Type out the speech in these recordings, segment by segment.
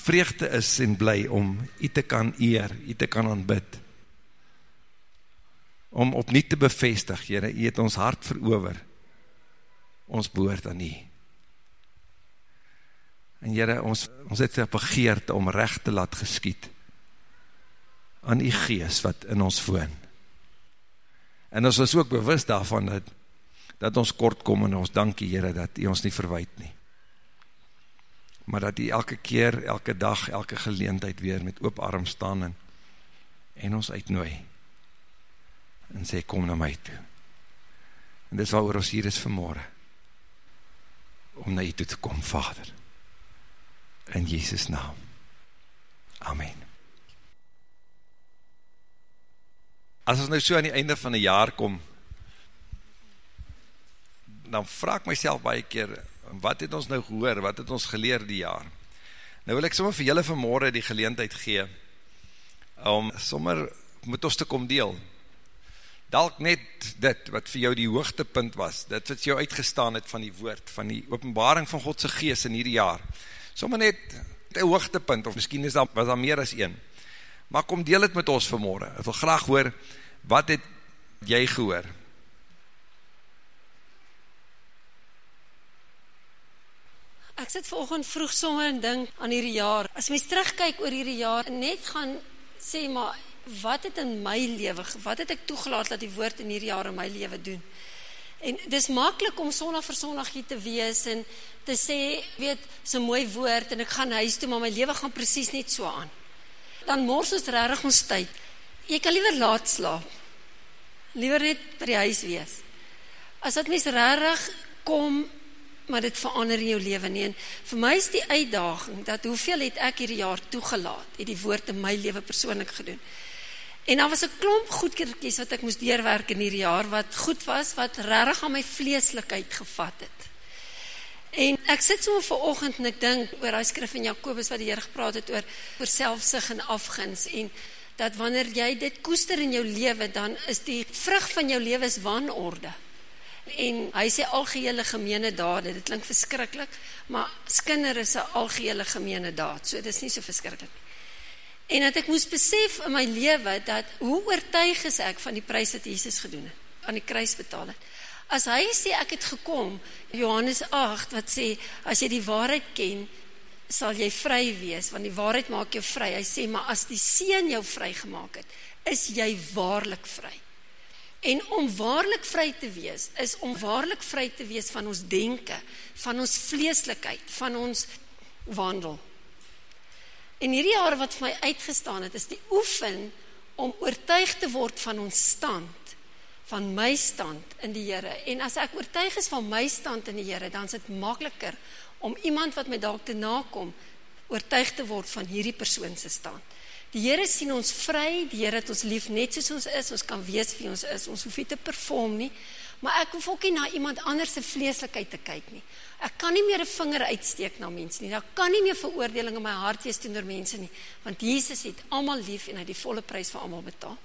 vreugde is en bly om u te kan eer, u te kan aanbid. Om opnieuw te bevestig, Heere, u het ons hart verover. Ons behoort aan u. En Heere, ons, ons het begeerd om recht te laat geskiet aan die gees wat in ons woon. En ons is ook bewust daarvan dat, dat ons kort kom en ons dankie Heere dat hy ons nie verwijt nie. Maar dat hy elke keer, elke dag, elke geleentheid weer met oop arm staan en, en ons uitnooi en sê kom na my toe. En dis wat ons hier is vanmorgen om na jy toe te kom, Vader. In Jesus naam. Amen. as ons nou so aan die einde van die jaar kom, dan vraag myself baie keer, wat het ons nou gehoor, wat het ons geleer die jaar? Nou wil ek sommer vir julle vanmorgen die geleentheid gee, om sommer met ons te kom deel. Dalk net dit, wat vir jou die hoogtepunt was, dit wat jou uitgestaan het van die woord, van die openbaring van Godse geest in hierdie jaar. Sommer net een hoogtepunt, of miskien is dat, was dat meer as een. Maar kom deel het met ons vanmorgen. Ek wil graag hoor, wat het jy gehoor? Ek sit vanoggend vroeg sommer en dink aan hierdie jaar. As mens terugkyk oor hierdie jaar en net gaan sê maar wat het in my lewe, wat het ek toegelaat dat die woord in hierdie jaar in my lewe doen? En dis maklik om sondag vir sondag hier te wees en te sê, weet, is 'n mooi woord en ek gaan huis toe, maar my lewe gaan presies net so aan. Dan mors ons regtig ons tyd jy kan liever laat slaap. Liever net by die huis wees. As dit mens regtig kom, maar dit verander jou lewe nie. En vir my is die uitdaging dat hoeveel het ek hierdie jaar toegelaat, het die woord in my lewe persoonlik gedoen. En daar was 'n klomp goedkertjies wat ek moes deurwerk in hierdie jaar wat goed was, wat regtig aan my vleeslikheid gevat het. En ek sit so ver oggend en ek dink oor daai skrif in Jakobus wat die Here gepraat het oor oor selfsug en afguns en dat wanneer jy dit koester in jou lewe, dan is die vrug van jou lewe is wanorde. En hy sê algehele gemeene dade, dit klink verskriklik, maar skinder is 'n algehele gemeene daad, so dit is nie so verskriklik nie. En dat ek moes besef in my lewe dat hoe oortuig is ek van die prys wat Jesus gedoen het, aan die kruis betaal het. As hy sê ek het gekom, Johannes 8 wat sê as jy die waarheid ken, sal jy vry wees, want die waarheid maak jou vry. Hy sê, maar as die Seun jou vry gemaakt het, is jy waarlik vry. En om waarlik vry te wees, is om waarlik vry te wees van ons denken, van ons vleeslikheid, van ons wandel. En hierdie jare wat vir my uitgestaan het, is die oefen om oortuig te word van ons stand, van my stand in die Here. En as ek oortuig is van my stand in die Here, dan is dit makliker om iemand wat my dalk te nakom oortuig te word van hierdie persoon se staan. Die Here sien ons vry, die Here het ons lief net soos ons is, ons kan wees wie ons is, ons hoef nie te perform nie, maar ek hoef ook nie na iemand anders se vleeslikheid te kyk nie. Ek kan nie meer 'n vinger uitsteek na mense nie. Daar kan nie meer veroordeling in my hart wees teenoor mense nie, want Jesus het almal lief en hy het die volle prys vir almal betaal.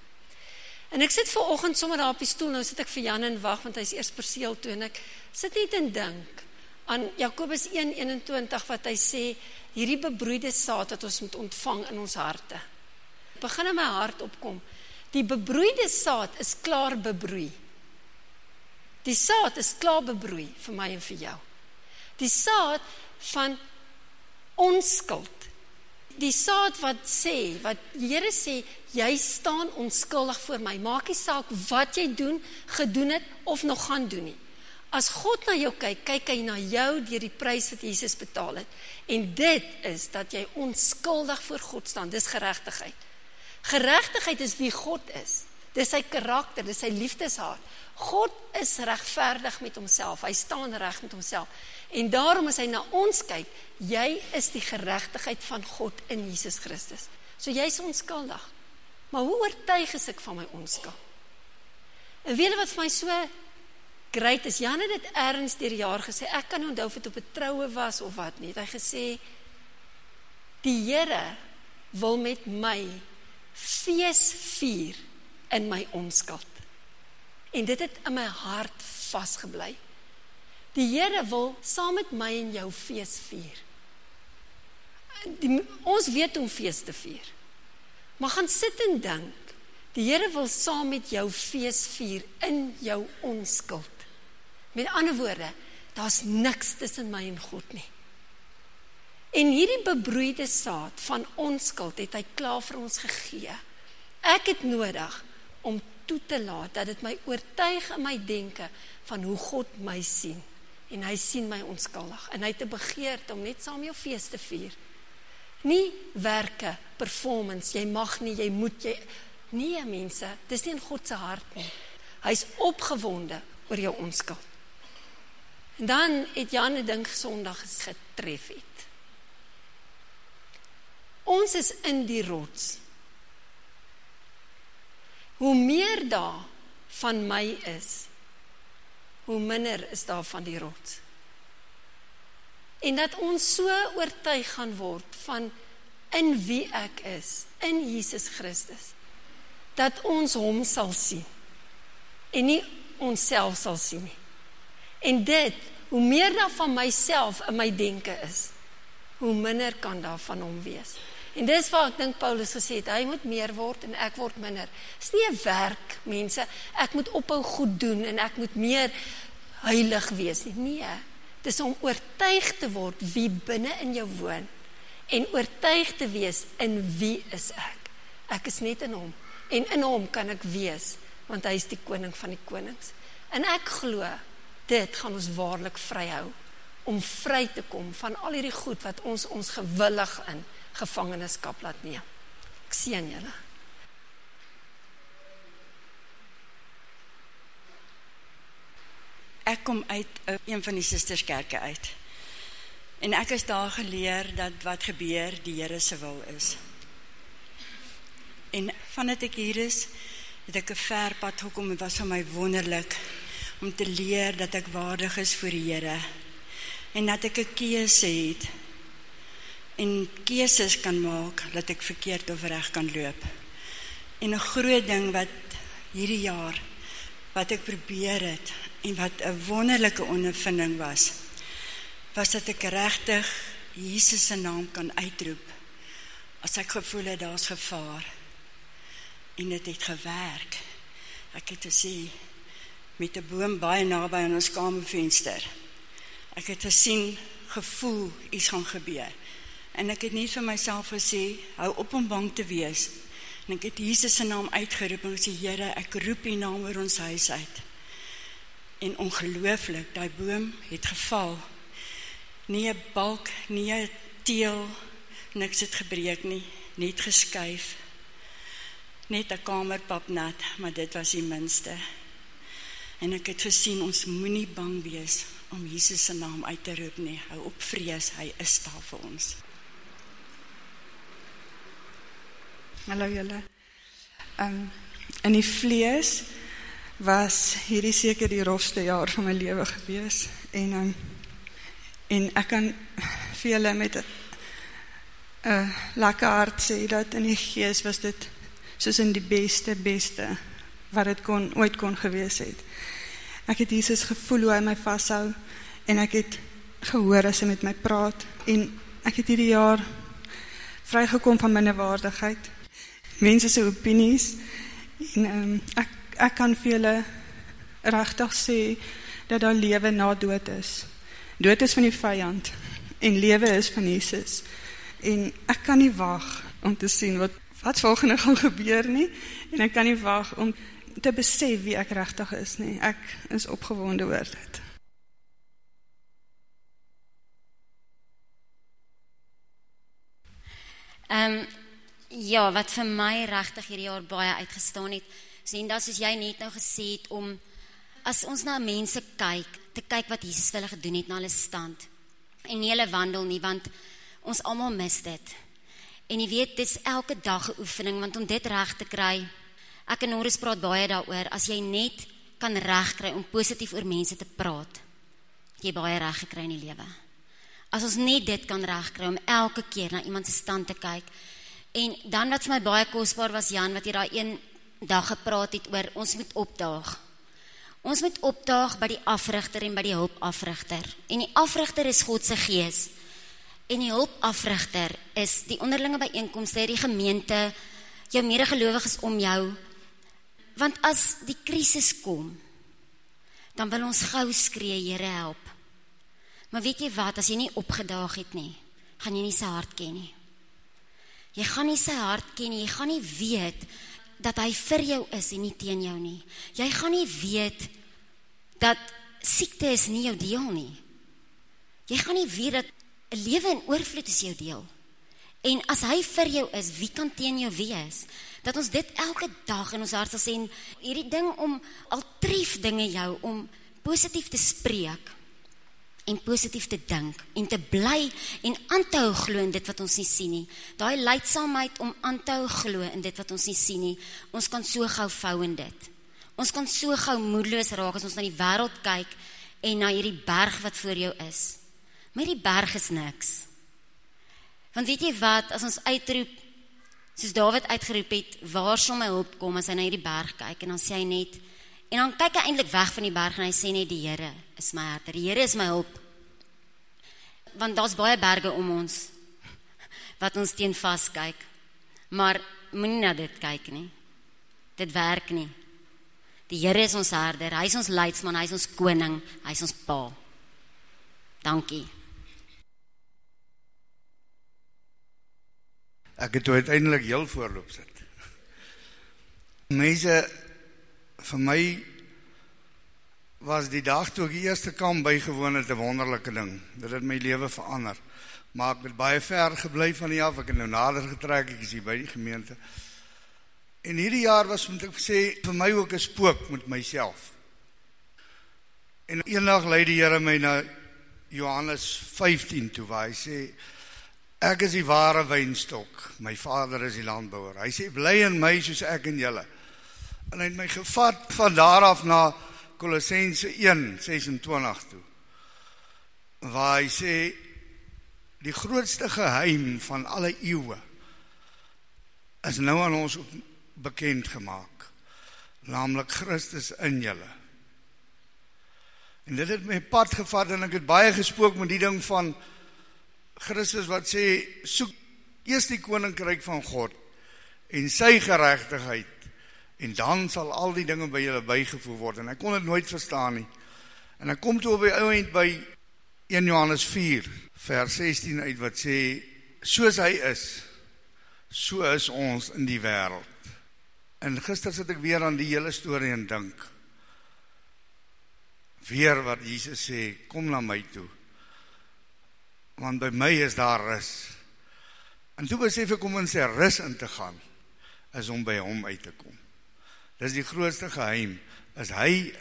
En ek sit ver oggend sommer daar op die stoel, nou sit ek vir Jan en wag want hy's eers perseel toe en ek sit net en dink aan Jakobus 1:21 wat hy sê hierdie bebroeide saad wat ons moet ontvang in ons harte. Begin in my hart opkom. Die bebroeide saad is klaar bebroei. Die saad is klaar bebroei vir my en vir jou. Die saad van onskuld. Die saad wat sê, wat die Here sê, jy staan onskuldig voor my. Maak nie saak wat jy doen, gedoen het of nog gaan doen nie. As God na jou kyk, kyk hy na jou deur die prys wat Jesus betaal het. En dit is dat jy onskuldig voor God staan. Dis geregtigheid. Geregtigheid is wie God is. Dis sy karakter, dis sy liefdeshart. God is regverdig met homself. Hy staan reg met homself. En daarom as hy na ons kyk, jy is die geregtigheid van God in Jesus Christus. So jy's onskuldig. Maar hoe oortuig is ek van my onskuld? En weet jy wat vir my so great is. Jan het dit ergens deur die jaar gesê. Ek kan onthou of dit op 'n troue was of wat nie. Hy gesê die Here wil met my fees vier in my onskuld. En dit het in my hart vasgebly. Die Here wil saam met my en jou fees vier. die, ons weet om fees te vier. Maar gaan sit en dink. Die Here wil saam met jou fees vier in jou onskuld. Met ander woorde, daar's niks tussen my en God nie. En hierdie bebroeide saad van onskuld het hy klaar vir ons gegee. Ek het nodig om toe te laat dat dit my oortuig in my denke van hoe God my sien en hy sien my onskuldig en hy het 'n begeerte om net saam jou fees te vier. Nie werke, performance, jy mag nie, jy moet jy nee mense, dis nie in God se hart nie. Hy's opgewonde oor jou onskuld. En dan het Jan 'n ding Sondag getref het. Ons is in die rots. Hoe meer daar van my is, hoe minder is daar van die rots. En dat ons so oortuig gaan word van in wie ek is, in Jesus Christus, dat ons hom sal sien en nie onsself sal sien nie. En dit, hoe meer daar van myself in my denke is, hoe minder kan daar van hom wees. En dis waar ek dink Paulus gesê het, hy moet meer word en ek word minder. Dis nie 'n werk, mense. Ek moet ophou goed doen en ek moet meer heilig wees nie. Nee. Dis om oortuig te word wie binne in jou woon en oortuig te wees in wie is ek. Ek is net in hom en in hom kan ek wees want hy is die koning van die konings. En ek glo dit gaan ons waarlik vryhou om vry te kom van al hierdie goed wat ons ons gewillig in gevangenskap laat neem. Ek sien julle. Ek kom uit uh, een van die susterskerke uit. En ek is daar geleer dat wat gebeur die Here se wil is. En vandat ek hier is, het ek 'n ver pad gekom en was vir my wonderlik om te leer dat ek waardig is vir die Here en dat ek 'n keuse het en keuses kan maak dat ek verkeerd of reg kan loop. En 'n groot ding wat hierdie jaar wat ek probeer het en wat 'n wonderlike ondervinding was, was dat ek regtig Jesus se naam kan uitroep as ek gevoel het daar's gevaar. En dit het gewerk. Ek het gesien met 'n boom baie naby aan ons kamervenster. Ek het gesien, gevoel iets gaan gebeur. En ek het net vir myself gesê, hou op om bang te wees. En ek het Jesus naam uitgeroep en gesê, Here, ek roep U naam oor ons huis uit. En ongelooflik, daai boom het geval. Nie 'n balk, nie 'n teel, niks het gebreek nie, net geskuif. Net 'n kamerpap nat, maar dit was die minste. En ek het gesien ons moenie bang wees om Jesus naam uit te roep nie. Hou op vrees, hy is daar vir ons. Hallo julle. Um, in die vlees was hierdie seker die rofste jaar van my lewe gewees en um, en ek kan vir julle met 'n uh, lekker hart sê dat in die gees was dit soos in die beste beste wat dit kon ooit kon gewees het. Ek het Jesus gevoel hoe hy my vashou en ek het gehoor as hy met my praat en ek het hierdie jaar vrygekom van minderwaardigheid mense se opinies en um, ek ek kan vir julle regtig sê dat daar lewe na dood is. Dood is van die vyand en lewe is van Jesus. En ek kan nie wag om te sien wat wat volgende gaan gebeur nie en ek kan nie wag om te besef wie ek regtig is nie. Ek is opgewonde oor dit. Ehm um, Ja, wat vir my regtig hierdie jaar baie uitgestaan het, sien dat soos jy net nou gesê het om as ons na mense kyk, te kyk wat Jesus hulle gedoen het na hulle stand en nie hulle wandel nie, want ons almal mis dit. En jy weet, dis elke dag 'n oefening want om dit reg te kry. Ek en Norris praat baie daaroor as jy net kan regkry om positief oor mense te praat. Jy baie reg gekry in die lewe. As ons net dit kan regkry om elke keer na iemand se stand te kyk En dan wat vir my baie kosbaar was Jan wat jy daai een dag gepraat het oor ons moet opdaag. Ons moet opdaag by die afrigter en by die hulpafrigter. En die afrigter is God se gees. En die hulpafrigter is die onderlinge byeenkomste, die gemeente, jou medegelowiges om jou. Want as die krisis kom, dan wil ons gou skree, Here help. Maar weet jy wat, as jy nie opgedaag het nie, gaan jy nie sy hart ken nie. Jy gaan nie sy hart ken nie, jy gaan nie weet dat hy vir jou is en nie teen jou nie. Jy gaan nie weet dat siekte is nie jou deel nie. Jy gaan nie weet dat 'n lewe in oorvloed is jou deel. En as hy vir jou is, wie kan teen jou wees? Dat ons dit elke dag in ons hart sal sien, hierdie ding om al tref dinge jou om positief te spreek en positief te dink en te bly en aan te hou glo in dit wat ons nie sien nie. Daai leidsaamheid om aan te hou glo in dit wat ons nie sien nie. Ons kan so gou vou in dit. Ons kan so gou moedeloos raak as ons na die wêreld kyk en na hierdie berg wat voor jou is. Maar die berg is niks. Want weet jy wat, as ons uitroep soos Dawid uitgeroep het, waar sal my hulp kom as hy na hierdie berg kyk en dan sê hy net en dan kyk hy eintlik weg van die berg en hy sê net die Here is my herder. Die Here is my hulp. Want daar's baie berge om ons wat ons teen vas kyk. Maar moenie na dit kyk nie. Dit werk nie. Die Here is ons herder. Hy is ons leidsman, hy is ons koning, hy is ons pa. Dankie. Ek het uiteindelik heel voorloop sit. Mense vir my was die dag toe ek die eerste kamp bygewoon het 'n wonderlike ding. Dit het my lewe verander. Maar ek het baie ver gebly van hier af. Ek het nou nader getrek. Ek is hier by die gemeente. En hierdie jaar was moet ek sê vir my ook 'n spook met myself. En eendag lei die Here my na Johannes 15 toe waar hy sê Ek is die ware wynstok. My Vader is die landbouer. Hy sê bly in my soos ek in julle. En hy het my gevat van daar af na Kolossense 1:26 toe. Waar hy sê die grootste geheim van alle eeue is nou aan ons bekend gemaak. Naamlik Christus in julle. En dit het my pad gevat en ek het baie gespook met die ding van Christus wat sê soek eers die koninkryk van God en sy geregtigheid en dan sal al die dinge by julle bygevoeg word en ek kon dit nooit verstaan nie. En ek kom toe op die ouend by 1 Johannes 4 vers 16 uit wat sê soos hy is so is ons in die wêreld. En gister sit ek weer aan die hele storie en dink weer wat Jesus sê kom na my toe want by my is daar rus. En toe besef ek om in sy rus in te gaan is om by hom uit te kom. Dis die grootste geheim is hy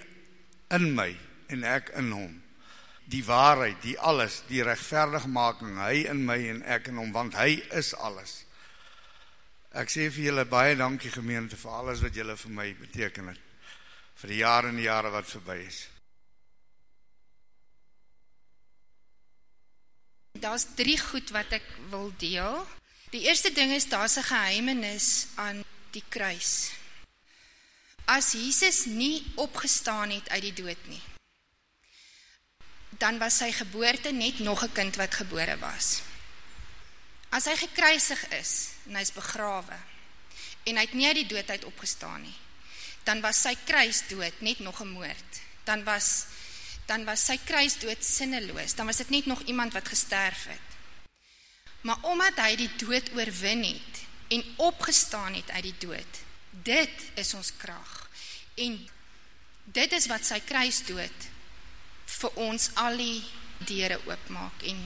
in my en ek in hom. Die waarheid, die alles, die regverdigmaking, hy in my en ek in hom want hy is alles. Ek sê vir julle baie dankie gemeente vir alles wat julle vir my beteken het vir die jare en die jare wat verby is. Daar's drie goed wat ek wil deel. Die eerste ding is daar's 'n geheimenis aan die kruis. As Jesus nie opgestaan het uit die dood nie, dan was sy geboorte net nog 'n kind wat gebore was. As hy gekruisig is en hy's begrawe en hy het nie uit die dood uit opgestaan nie, dan was sy kruisdood net nog 'n moord. Dan was dan was sy kruisdood sinneloos. Dan was dit net nog iemand wat gesterf het. Maar omdat hy die dood oorwin het en opgestaan het uit die dood, dit is ons krag. En dit is wat sy kruisdood vir ons al die deure oopmaak en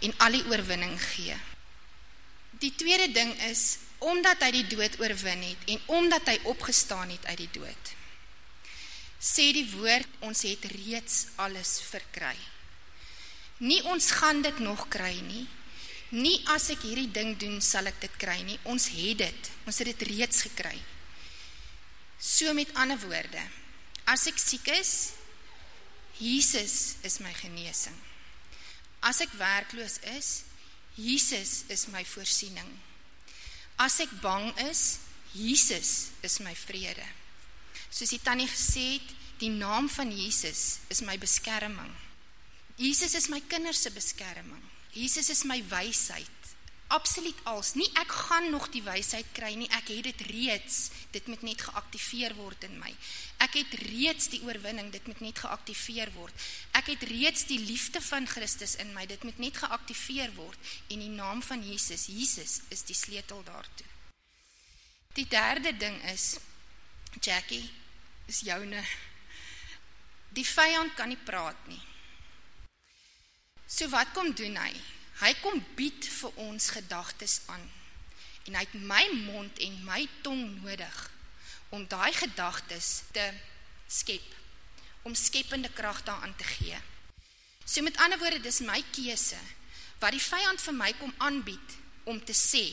en al die oorwinning gee. Die tweede ding is omdat hy die dood oorwin het en omdat hy opgestaan het uit die dood sê die woord, ons het reeds alles verkry. Nie ons gaan dit nog kry nie, nie as ek hierdie ding doen, sal ek dit kry nie, ons het dit, ons het dit reeds gekry. So met ander woorde, as ek siek is, Jesus is my geneesing. As ek werkloos is, Jesus is my voorsiening. As ek bang is, Jesus is my vrede soos die tannie gesê het, die naam van Jesus is my beskerming. Jesus is my kinders se beskerming. Jesus is my wysheid. Absoluut als. Nie ek gaan nog die wysheid kry nie, ek het dit reeds. Dit moet net geaktiveer word in my. Ek het reeds die oorwinning, dit moet net geaktiveer word. Ek het reeds die liefde van Christus in my, dit moet net geaktiveer word en die naam van Jesus, Jesus is die sleutel daartoe. Die derde ding is Jackie, is joune. Die vyand kan nie praat nie. So wat kom doen hy? Hy kom bied vir ons gedagtes aan. En hy het my mond en my tong nodig om daai gedagtes te skep, om skepende krag daaraan te gee. So met ander woorde, dis my keuse wat die vyand vir my kom aanbied om te sê,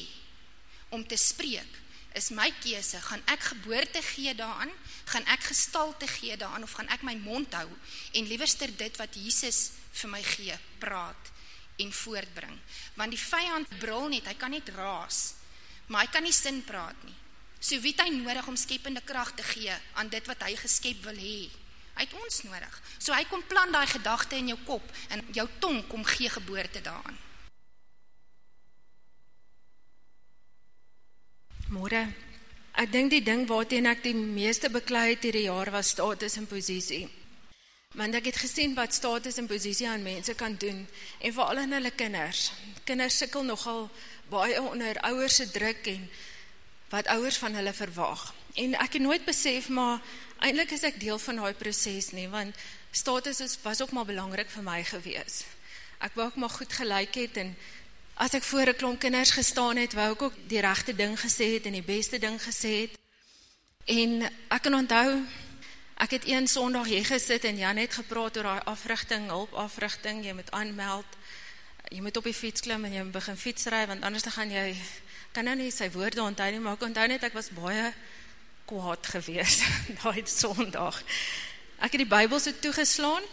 om te spreek, is my keuse, gaan ek geboorte gee daaraan, gaan ek gestalte gee daaraan of gaan ek my mond hou en liewerster dit wat Jesus vir my gee, praat en voortbring. Want die vyand brul net, hy kan net raas, maar hy kan nie sin praat nie. So wie het hy nodig om skepende krag te gee aan dit wat hy geskep wil hê? Hy het ons nodig. So hy kom plant daai gedagte in jou kop en jou tong kom gee geboorte daaraan. Môre. Ek dink die ding waarteen ek die meeste beklei het hierdie jaar was status en posisie. Want ek het gesien wat status en posisie aan mense kan doen en veral aan hulle kinders. Kinders sukkel nogal baie onder ouers se druk en wat ouers van hulle verwag. En ek het nooit besef maar eintlik is ek deel van daai proses nie want status is was ook maar belangrik vir my gewees. Ek wou ook maar goed gelyk het en as ek voor 'n klomp kinders gestaan het, wou ek ook die regte ding gesê het en die beste ding gesê het. En ek kan onthou ek het een Sondag hier gesit en Jan het gepraat oor daai afrigting, hulpafrigting, jy moet aanmeld. Jy moet op die fiets klim en jy moet begin fietsry want anders gaan jy kan nou nie sy woorde onthou nie, maar ek onthou net ek was baie kwaad gewees daai Sondag. Ek het die Bybel so toegeslaan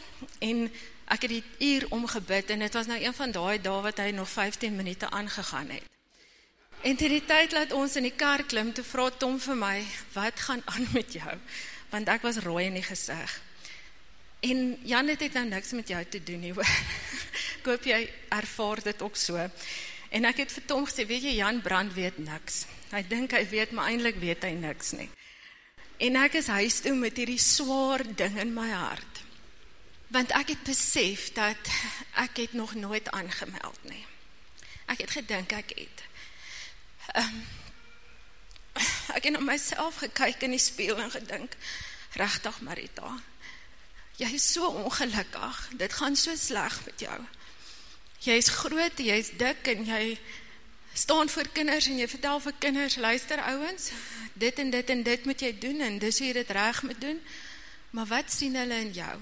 en ek het die uur omgebid en dit was nou een van daai dae wat hy nog 15 minute aangegaan het. En ter die tyd laat ons in die kar klim, toe vra Tom vir my, wat gaan aan met jou? Want ek was rooi in die gesig. En Jan het nou niks met jou te doen nie, hoor. Ek hoop jy ervaar dit ook so. En ek het vir Tom gesê, weet jy, Jan Brand weet niks. Hy dink hy weet, maar eindelijk weet hy niks nie. En ek is huis toe met hierdie zwaar ding in my hart. Want ek het besef dat ek het nog nooit aangemeld nie. Ek het gedink ek het. Um, ek het na myself gekyk in die speel en gedink, rechtig Marita, jy is so ongelukkig, dit gaan so sleg met jou jy is groot, jy is dik en jy staan voor kinders en jy vertel vir kinders, luister ouwens, dit en dit en dit moet jy doen en dis hoe jy dit reg moet doen, maar wat sien hulle in jou?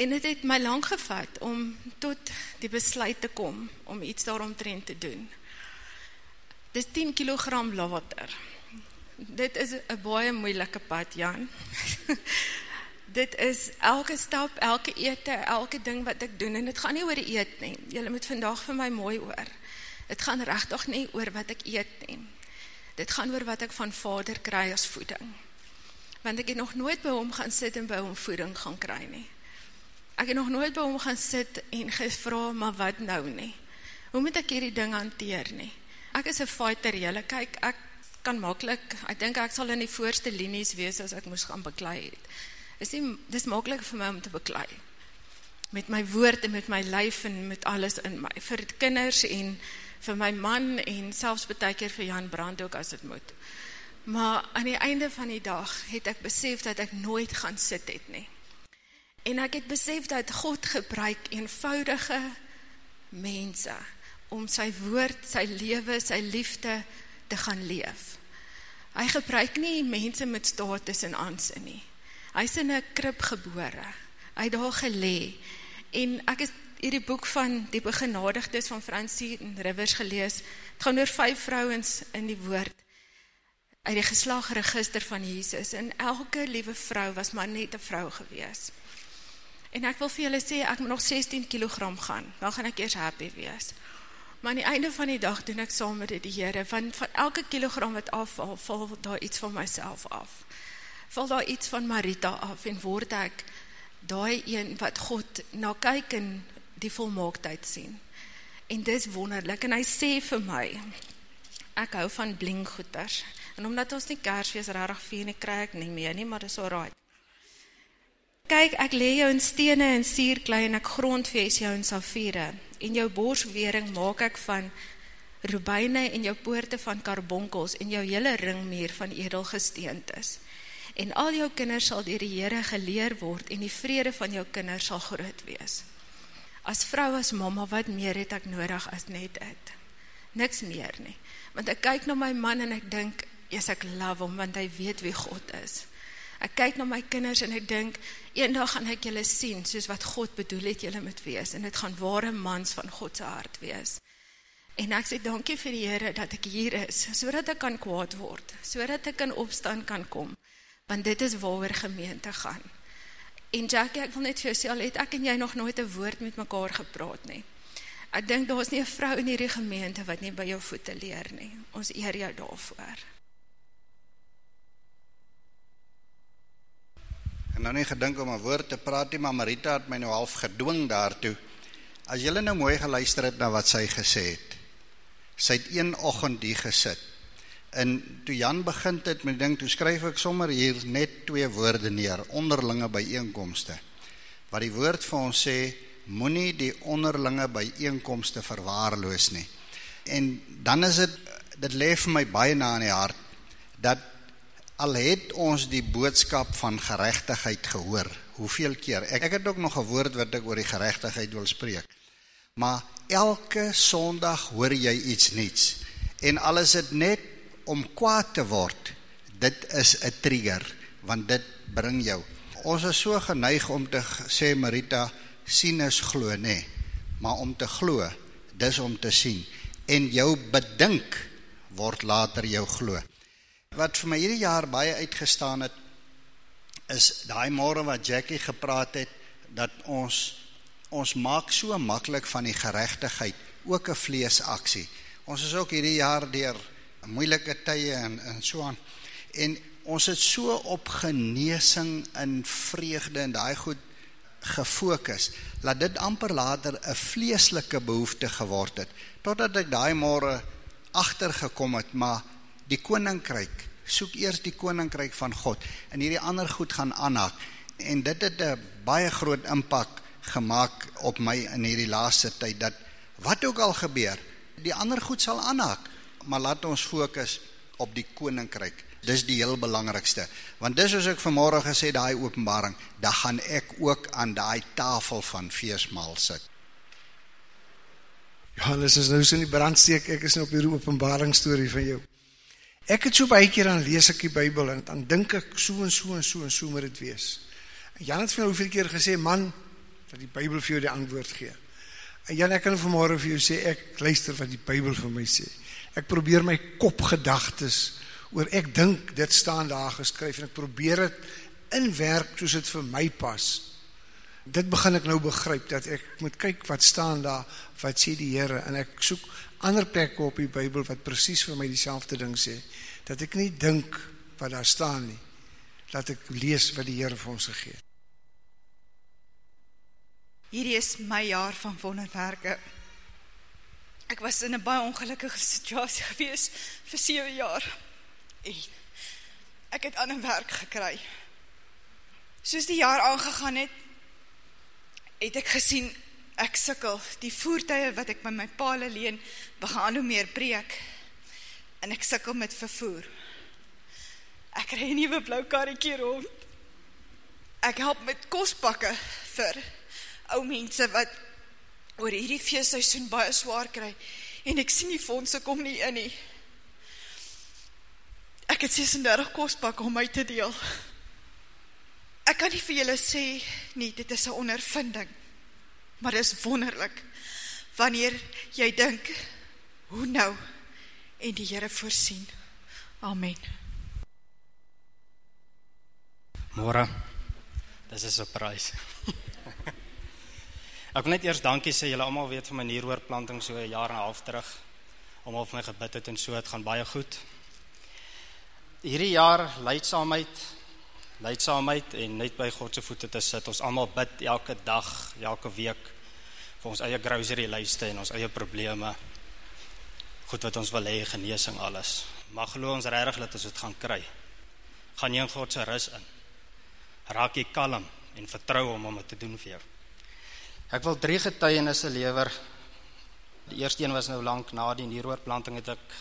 En het het my lang gevat om tot die besluit te kom om iets daaromtrend te doen. Dis 10 kilogram later. Dit is een baie moeilike pad, Jan. dit is elke stap, elke ete, elke ding wat ek doen, en het gaan nie oor die eet nie, jylle moet vandag vir my mooi oor, het gaan rechtig nie oor wat ek eet nie, dit gaan oor wat ek van vader kry as voeding, want ek het nog nooit by hom gaan sit en by hom voeding gaan kry nie, ek het nog nooit by hom gaan sit en gevra, maar wat nou nie, hoe moet ek hierdie ding hanteer nie, ek is een fighter, jylle, kyk, ek kan makkelijk, ek denk ek sal in die voorste linies wees as ek moes gaan beklaai het, is nie, dis makkelijk vir my om te beklaai, met my woord en met my lyf en met alles in my, vir kinders en vir my man en selfs betekker vir Jan Brand ook as het moet. Maar aan die einde van die dag het ek besef dat ek nooit gaan sit het nie. En ek het besef dat God gebruik eenvoudige mense om sy woord, sy lewe, sy liefde te gaan leef. Hy gebruik nie mense met status en aansin nie hy is in een krib gebore, hy het daar gelee, en ek het hierdie boek van die begenadigdes van Francie Rivers gelees, het gaan oor vijf vrouwens in die woord, uit die geslagregister van Jesus, en elke liewe vrou was maar net een vrou gewees. En ek wil vir julle sê, ek moet nog 16 kilogram gaan, dan gaan ek eers happy wees. Maar aan die einde van die dag doen ek saam met die Heere, van, van elke kilogram wat afval, val daar iets van myself af val daar iets van Marita af en word ek daai een wat God na kyk en die volmaaktheid sien. En dis wonderlik en hy sê vir my ek hou van bling goeters. En omdat ons nie Kersfees regtig vier nie, kry ek nie meer nie, maar dis alraai. Kyk, ek lê jou in stene en suurklei en ek grondves jou in safiere. En jou borswering maak ek van rubyne en jou poorte van karbonkels en jou hele ringmuur van edelgesteentes. En al jou kinders sal deur die Here geleer word en die vrede van jou kinders sal groot wees. As vrou as mamma, wat meer het ek nodig as net dit? Niks meer nie. Want ek kyk na my man en ek dink, "Yes, ek love hom want hy weet wie God is." Ek kyk na my kinders en ek dink, "Eendag gaan ek julle sien soos wat God bedoel het julle moet wees en dit gaan ware mans van God se hart wees." En ek sê dankie vir die Here dat ek hier is sodat ek kan kwaad word, sodat ek in opstand kan kom, want dit is waaroor gemeente gaan. En Jackie, ek wil net vir jou sê al het ek en jy nog nooit 'n woord met mekaar gepraat nie. Ek dink daar's nie 'n vrou in hierdie gemeente wat nie by jou voete leer nie. Ons eer jou daarvoor. En nou nie gedink om 'n woord te praat nie, maar Marita het my nou half gedwing daartoe. As julle nou mooi geluister het na wat sy gesê het. Sy het een oggend hier gesit. En toe Jan begin het met ding, toe skryf ek sommer hier net twee woorde neer, onderlinge byeenkomste. Wat die woord vir ons sê, moenie die onderlinge byeenkomste verwaarloos nie. En dan is dit dit lê vir my baie na in die hart dat al het ons die boodskap van geregtigheid gehoor, hoeveel keer. Ek ek het ook nog 'n woord wat ek oor die geregtigheid wil spreek. Maar elke Sondag hoor jy iets nuuts. En al is dit net om kwaad te word, dit is 'n trigger want dit bring jou. Ons is so geneig om te sê Marita, sien is glo nê, nee, maar om te glo, dis om te sien en jou bedink word later jou glo. Wat vir my hierdie jaar baie uitgestaan het is daai môre wat Jackie gepraat het dat ons ons maak so maklik van die geregtigheid ook 'n vleesaksie. Ons is ook hierdie jaar deur moeilike tye en en so aan. En ons het so op genesing in vreugde en daai goed gefokus dat dit amper later 'n vleeslike behoefte geword het totdat ek daai môre agtergekom het maar die koninkryk soek eers die koninkryk van God en hierdie ander goed gaan aanhaak en dit het 'n baie groot impak gemaak op my in hierdie laaste tyd dat wat ook al gebeur die ander goed sal aanhaak maar laat ons fokus op die koninkryk. Dis die heel belangrikste. Want dis soos ek vanmôre gesê daai openbaring, dan gaan ek ook aan daai tafel van feesmaal sit. Johannes is nou so in die brandsteek, ek is nou op hierdie openbaring storie van jou. Ek het so baie keer aan lees ek die Bybel en dan dink ek so en so en so en so moet dit wees. En Jan het vir my hoeveel keer gesê man dat die Bybel vir jou die antwoord gee. En Jan ek kan vanmôre vir jou sê ek luister wat die Bybel vir my sê. Ek probeer my kopgedagtes oor ek dink dit staan daar geskryf en ek probeer dit inwerk soos dit vir my pas. Dit begin ek nou begryp dat ek moet kyk wat staan daar, wat sê die Here en ek soek ander plekke op die Bybel wat presies vir my dieselfde ding sê, dat ek nie dink wat daar staan nie, dat ek lees wat die Here vir ons gegee het. Hierdie is my jaar van wonderwerke. Ek was in 'n baie ongelukkige situasie gewees vir 7 jaar. En ek het ander werk gekry. Soos die jaar aangegaan het, het ek gesien ek sukkel. Die voertuie wat ek by my pa leen, begin hoe meer breek. En ek sukkel met vervoer. Ek ry 'n nuwe blou karretjie rond. Ek help met kospakke vir ou mense wat oor hierdie feesseisoen baie swaar kry en ek sien die fondse kom nie in nie. Ek het 36 kospakke om my te deel. Ek kan nie vir julle sê nie, dit is 'n ondervinding. Maar dit is wonderlik wanneer jy dink hoe nou en die Here voorsien. Amen. Môre. Dis 'n surprise. Ek wil net eers dankie sê julle almal weet van my nieroorplanting so 'n jaar en 'n half terug. Almal vir my gebid het en so dit gaan baie goed. Hierdie jaar leidsaamheid, leidsaamheid en net by God se voete te sit. Ons almal bid elke dag, elke week. vir ons eie grocery lyste en ons eie probleme. Goed wat ons wil hê, genesing alles. Maar glo ons regtig dat ons dit gaan kry. Gaan jy in God se rus in. Raak jy kalm en vertrou hom om dit te doen vir jou. Ek wil drie getuienisse lewer. Die eerste een was nou lank na die nieroorplanting het ek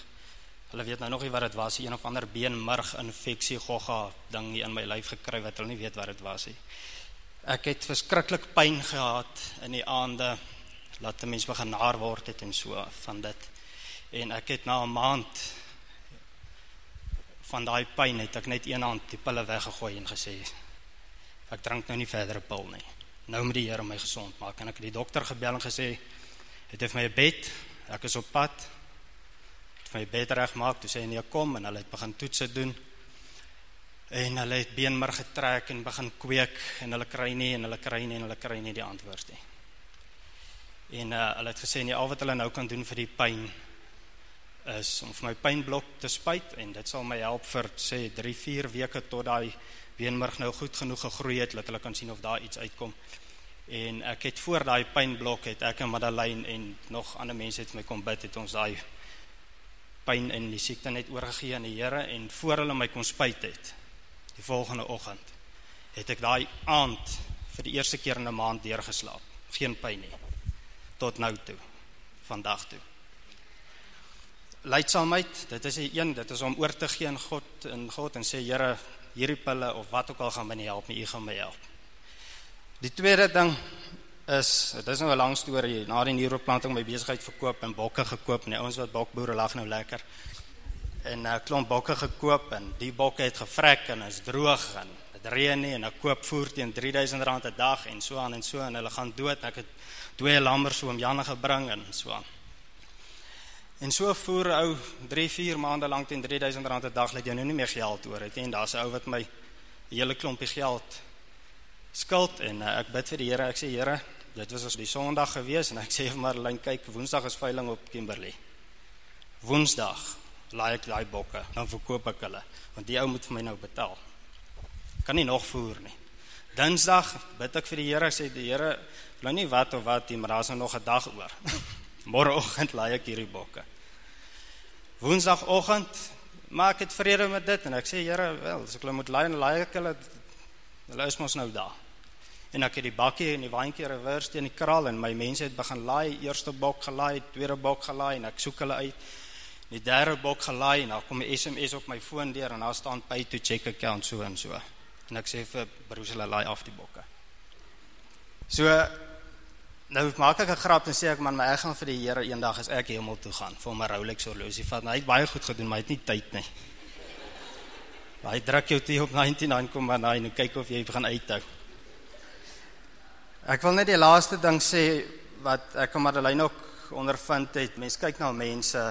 hulle weet nou nog nie wat dit was, een of ander beenmurg infeksie gogga ding in my lyf gekry wat hulle nie weet wat dit was nie. Ek het verskriklik pyn gehad in die aande laat 'n mens begin naar word het en so van dit. En ek het na 'n maand van daai pyn het ek net een hand die pille weggegooi en gesê ek drink nou nie verder 'n pil nie. Nou moet die Here my gesond maak en ek het die dokter gebel en gesê het het my 'n bed, ek is op pad. Het my bed reg maak, toe sê hy nee kom en hulle het begin toetse doen. En hulle het beenmerg getrek en begin kweek en hulle kry nie en hulle kry nie en hulle kry nie die antwoord nie. En uh, hulle het gesê nee al wat hulle nou kan doen vir die pyn is om vir my pynblok te spuit en dit sal my help vir sê 3 4 weke tot daai beenmerg nou goed genoeg gegroei het dat hulle kan sien of daar iets uitkom. En ek het voor daai pynblok het ek en Madeleine en nog ander mense het my kom bid het ons daai pyn en die siekte net oorgegee aan die Here en voor hulle my kon spuit het die volgende oggend het ek daai aand vir die eerste keer in 'n maand deurgeslaap. Geen pyn nie. Tot nou toe. Vandag toe. Leidsaamheid, dit is die een, dit is om oor te gee aan God en God en sê Here, hierdie pille of wat ook al gaan my nie help nie, U gaan my help. Die tweede ding is, dit is nou 'n lang storie, na die neuroplanting my besigheid verkoop en bokke gekoop en die ouens wat bokboere lag nou lekker en 'n uh, klomp bokke gekoop en die bokke het gevrek en is droog en dit reën nie en ek koop voer teen R3000 'n dag en so aan en so en hulle gaan dood. Ek het twee lammers so om Janne gebring en so aan. En so voer ou 3, 4 maande lank teen R3000 'n dag, het jy nou nie meer geld oor het en daar's 'n ou wat my 'n hele klompie geld skuld en uh, ek bid vir die Here. Ek sê Here, dit was ons die Sondag gewees en ek sê vir Marlene kyk, Woensdag is veiling op Kimberley. Woensdag laai ek daai bokke, dan verkoop ek hulle, want die ou moet vir my nou betaal. Kan nie nog voer nie. Dinsdag bid ek vir die Here, sê die Here, bly nie wat of wat nie, maar daar's nou nog 'n dag oor. Môreoggend laai ek hierdie bokke. Woensdagoggend maak ek vrede met dit en ek sê Here, wel, as ek hulle moet laai en laai ek hulle hulle is mos nou daar. En ek het die bakkie en die waantjie reverse teen die kraal en my mense het begin laai, eerste bok gelaai, tweede bok gelaai en ek soek hulle uit die derde bok gelaai en dan kom 'n SMS op my foon deur en daar staan pay to check account so en so. En ek sê vir broers hulle laai af die bokke. So nou maak ek 'n grap en sê ek man my ek gaan vir die Here eendag as ek hemel toe gaan vir my Rolex horlosie vat. Nou, hy het baie goed gedoen, maar hy het nie tyd nie. Hy druk jou toe op 99,9 en kyk of jy begin uithou. Ek wil net die laaste ding sê wat ek en Madeleine ook ondervind het. Mense kyk na mense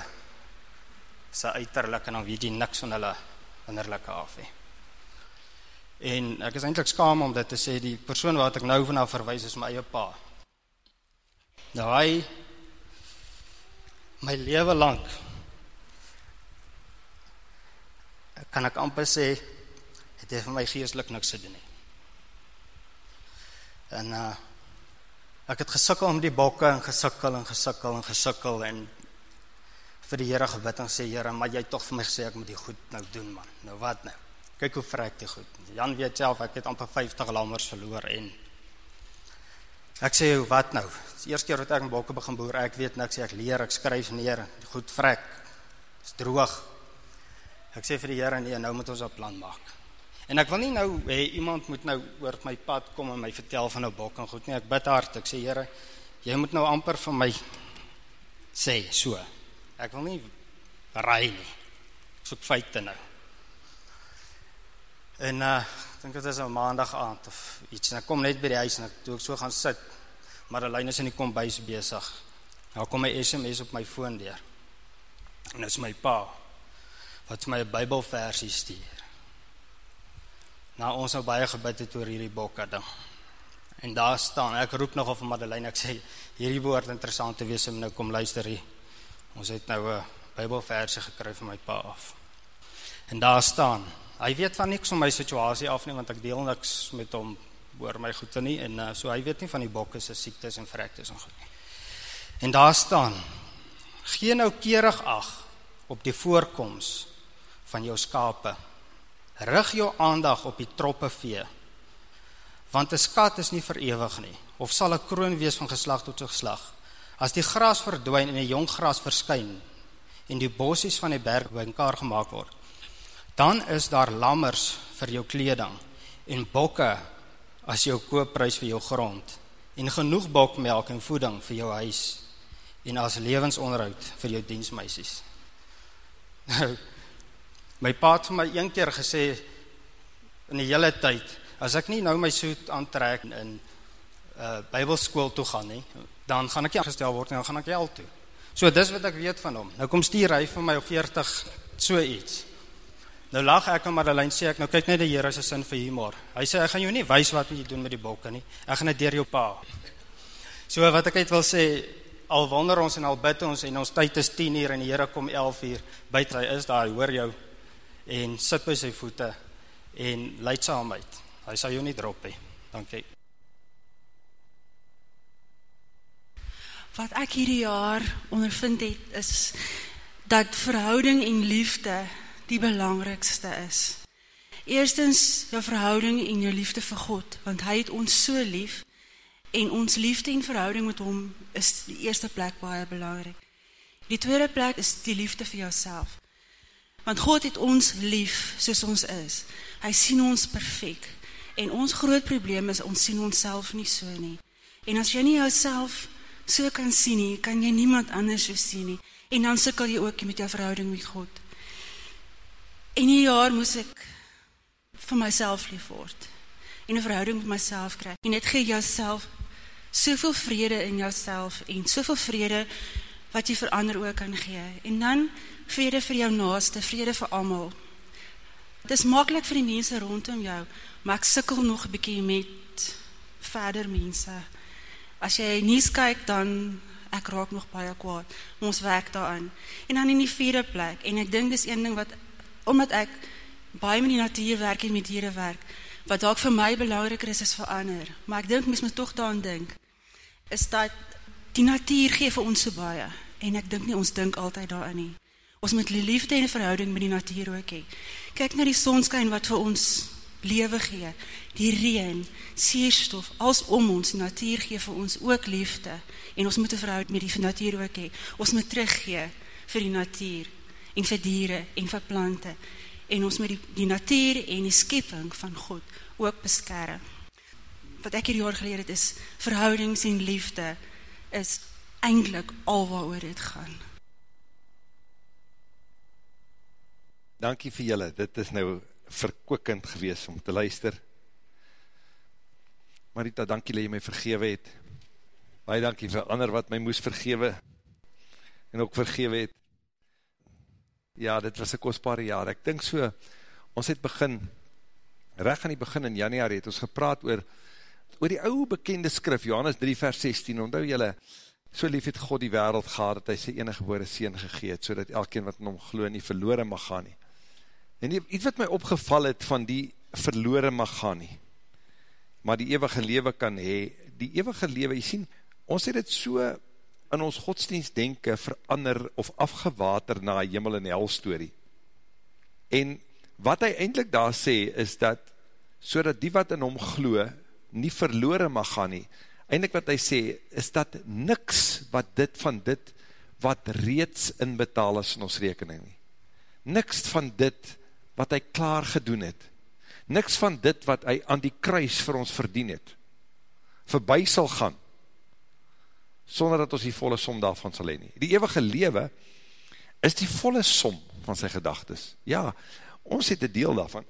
se uiterlik en dan weet jy niks van hulle innerlike af nie. En ek is eintlik skaam om dit te sê die persoon wat ek nou vanaf verwys is my eie pa. Nou hy my lewe lank kan ek amper sê het hy vir my geestelik niks gedoen nie. En uh ek het gesukkel om die bokke en gesukkel en gesukkel en gesukkel en vir die Here gebid en sê Here, maar jy het tog vir my gesê ek moet dit goed nou doen man. Nou wat nou? Kyk hoe vrek dit goed. Jan weet self ek het amper 50 lammers verloor en ek sê wat nou? Die eerste keer wat ek in bokke begin boer, ek weet niks, ek leer, ek skryf neer, goed vrek. Dis droog. Ek sê vir die Here nee, nou moet ons 'n plan maak. En ek wil nie nou hê iemand moet nou oor my pad kom en my vertel van 'n bok en goed nie. Ek bid hard. Ek sê Here, jy moet nou amper vir my sê so. Ek wil nie raai nie. Ek soek feite nou. En uh ek dink dit is 'n maandag aand of iets. En ek kom net by die huis en ek toe ek so gaan sit. Marlene is in die kombuis besig. Daar kom 'n SMS op my foon deur. En dit is my pa wat my 'n Bybelversie stuur. Nou ons het baie gebid het oor hierdie bokke ding. En daar staan, ek roep nog of Madeleine ek sê hierdie woord interessant te wees om nou kom luister hier. Ons het nou 'n Bybelverse gekry van my pa af. En daar staan, hy weet van niks van my situasie af nie want ek deel niks met hom oor my goede nie en uh, so hy weet nie van die bokke se siektes en vrektes en goed nie. En daar staan: Gee nou keurig ag op die voorkoms van jou skape. Rig jou aandag op die troppe vee. Want 'n skat is nie vir ewig nie, of sal 'n kroon wees van geslag tot geslag. As die gras verdwyn en die jong gras verskyn en die bossies van die berg bymekaar gemaak word, dan is daar lammers vir jou kleding en bokke as jou koopprys vir jou grond en genoeg bokmelk en voeding vir jou huis en as lewensonderhoud vir jou diensmeisies. Nou my pa het vir my een keer gesê in die hele tyd as ek nie nou my soet aantrek in uh Bybelskool toe gaan nie, dan gaan ek nie gestel word nie, dan gaan ek hel toe. So dis wat ek weet van hom. Nou kom stuur hy vir my op 40 so iets. Nou lag ek en Madeleine sê ek nou kyk net die Here se sin vir humor. Hy sê ek gaan jou nie wys wat jy doen met die bokke nie. Ek gaan dit deur jou pa. So wat ek uit wil sê al wonder ons en al bid ons en ons tyd is 10 uur en die Here kom 11 uur. Hy is daar, hoor jou en sit by sy voete en lei saam uit. Hy sal jou nie drop nie. Dankie. Wat ek hierdie jaar ondervind het is dat verhouding en liefde die belangrikste is. Eerstens jou verhouding en jou liefde vir God, want hy het ons so lief en ons liefde en verhouding met hom is die eerste plek baie belangrik. Die tweede plek is die liefde vir jouself. Want God het ons lief soos ons is. Hy sien ons perfek. En ons groot probleem is ons sien onsself nie so nie. En as jy nie jouself so kan sien nie, kan jy niemand anders so sien nie. En dan sukkel jy ook met jou verhouding met God. En die jaar moes ek vir myself lief word. En 'n verhouding met myself kry. En dit gee jouself soveel vrede in jouself en soveel vrede wat jy vir ander ook kan gee. En dan vrede vir jou naaste, vrede vir almal. Dit is maklik vir die mense rondom jou, maar ek sukkel nog 'n bietjie met verder mense. As jy nuus kyk dan ek raak nog baie kwaad. Ons werk daaraan. En dan in die vierde plek en ek dink dis een ding wat omdat ek baie met die natuur werk en met diere werk, wat dalk vir my belangriker is as vir ander, maar ek dink mens moet tog daaraan dink, is dat die natuur gee vir ons so baie, en ek dink nie ons dink altyd daaraan nie. Ons moet liefde en verhouding met die natuur ook hê. Kyk na die sonskyn wat vir ons lewe gee, die reën, suurstof, als om ons, die natuur gee vir ons ook liefde, en ons moet 'n verhouding met die natuur ook hê. Ons moet teruggee vir die natuur en vir diere en vir plante en ons met die, die natuur en die skepping van God ook beskerm. Wat ek hierdie jaar geleer het is verhoudings en liefde is eintlik alwaaroor dit gaan. Dankie vir julle. Dit is nou verkwikkend gewees om te luister. Marita, dankie dat jy my vergewe het. Baie dankie vir ander wat my moes vergewe en ook vergewe het. Ja, dit was een kostbare jaar. Ek dink so, ons het begin, recht aan die begin in januari, het ons gepraat oor, oor die ouwe bekende skrif, Johannes 3 vers 16, onthou jylle, so lief het God die wereld gehad, dat hy sy enige gebore sien gegeet, so dat elkeen wat in hom geloof nie verloren mag gaan nie. En iets wat my opgeval het van die verloren mag gaan nie, maar die eeuwige lewe kan hee, die eeuwige lewe, jy sien, ons het het so in ons godsdienst denken verander of afgewater na jimmel en hel story. En wat hy eindelijk daar sê, is dat, so dat die wat in hom glo, nie verloren mag gaan nie, eindelijk wat hy sê, is dat niks wat dit van dit, wat reeds inbetaal is in ons rekening nie. Niks van dit, wat hy klaar gedoen het. Niks van dit, wat hy aan die kruis vir ons verdien het, voorbij sal gaan, sonder dat ons die volle som daarvan sal heen. Die eeuwige lewe is die volle som van sy gedagtes. Ja, ons het een deel daarvan.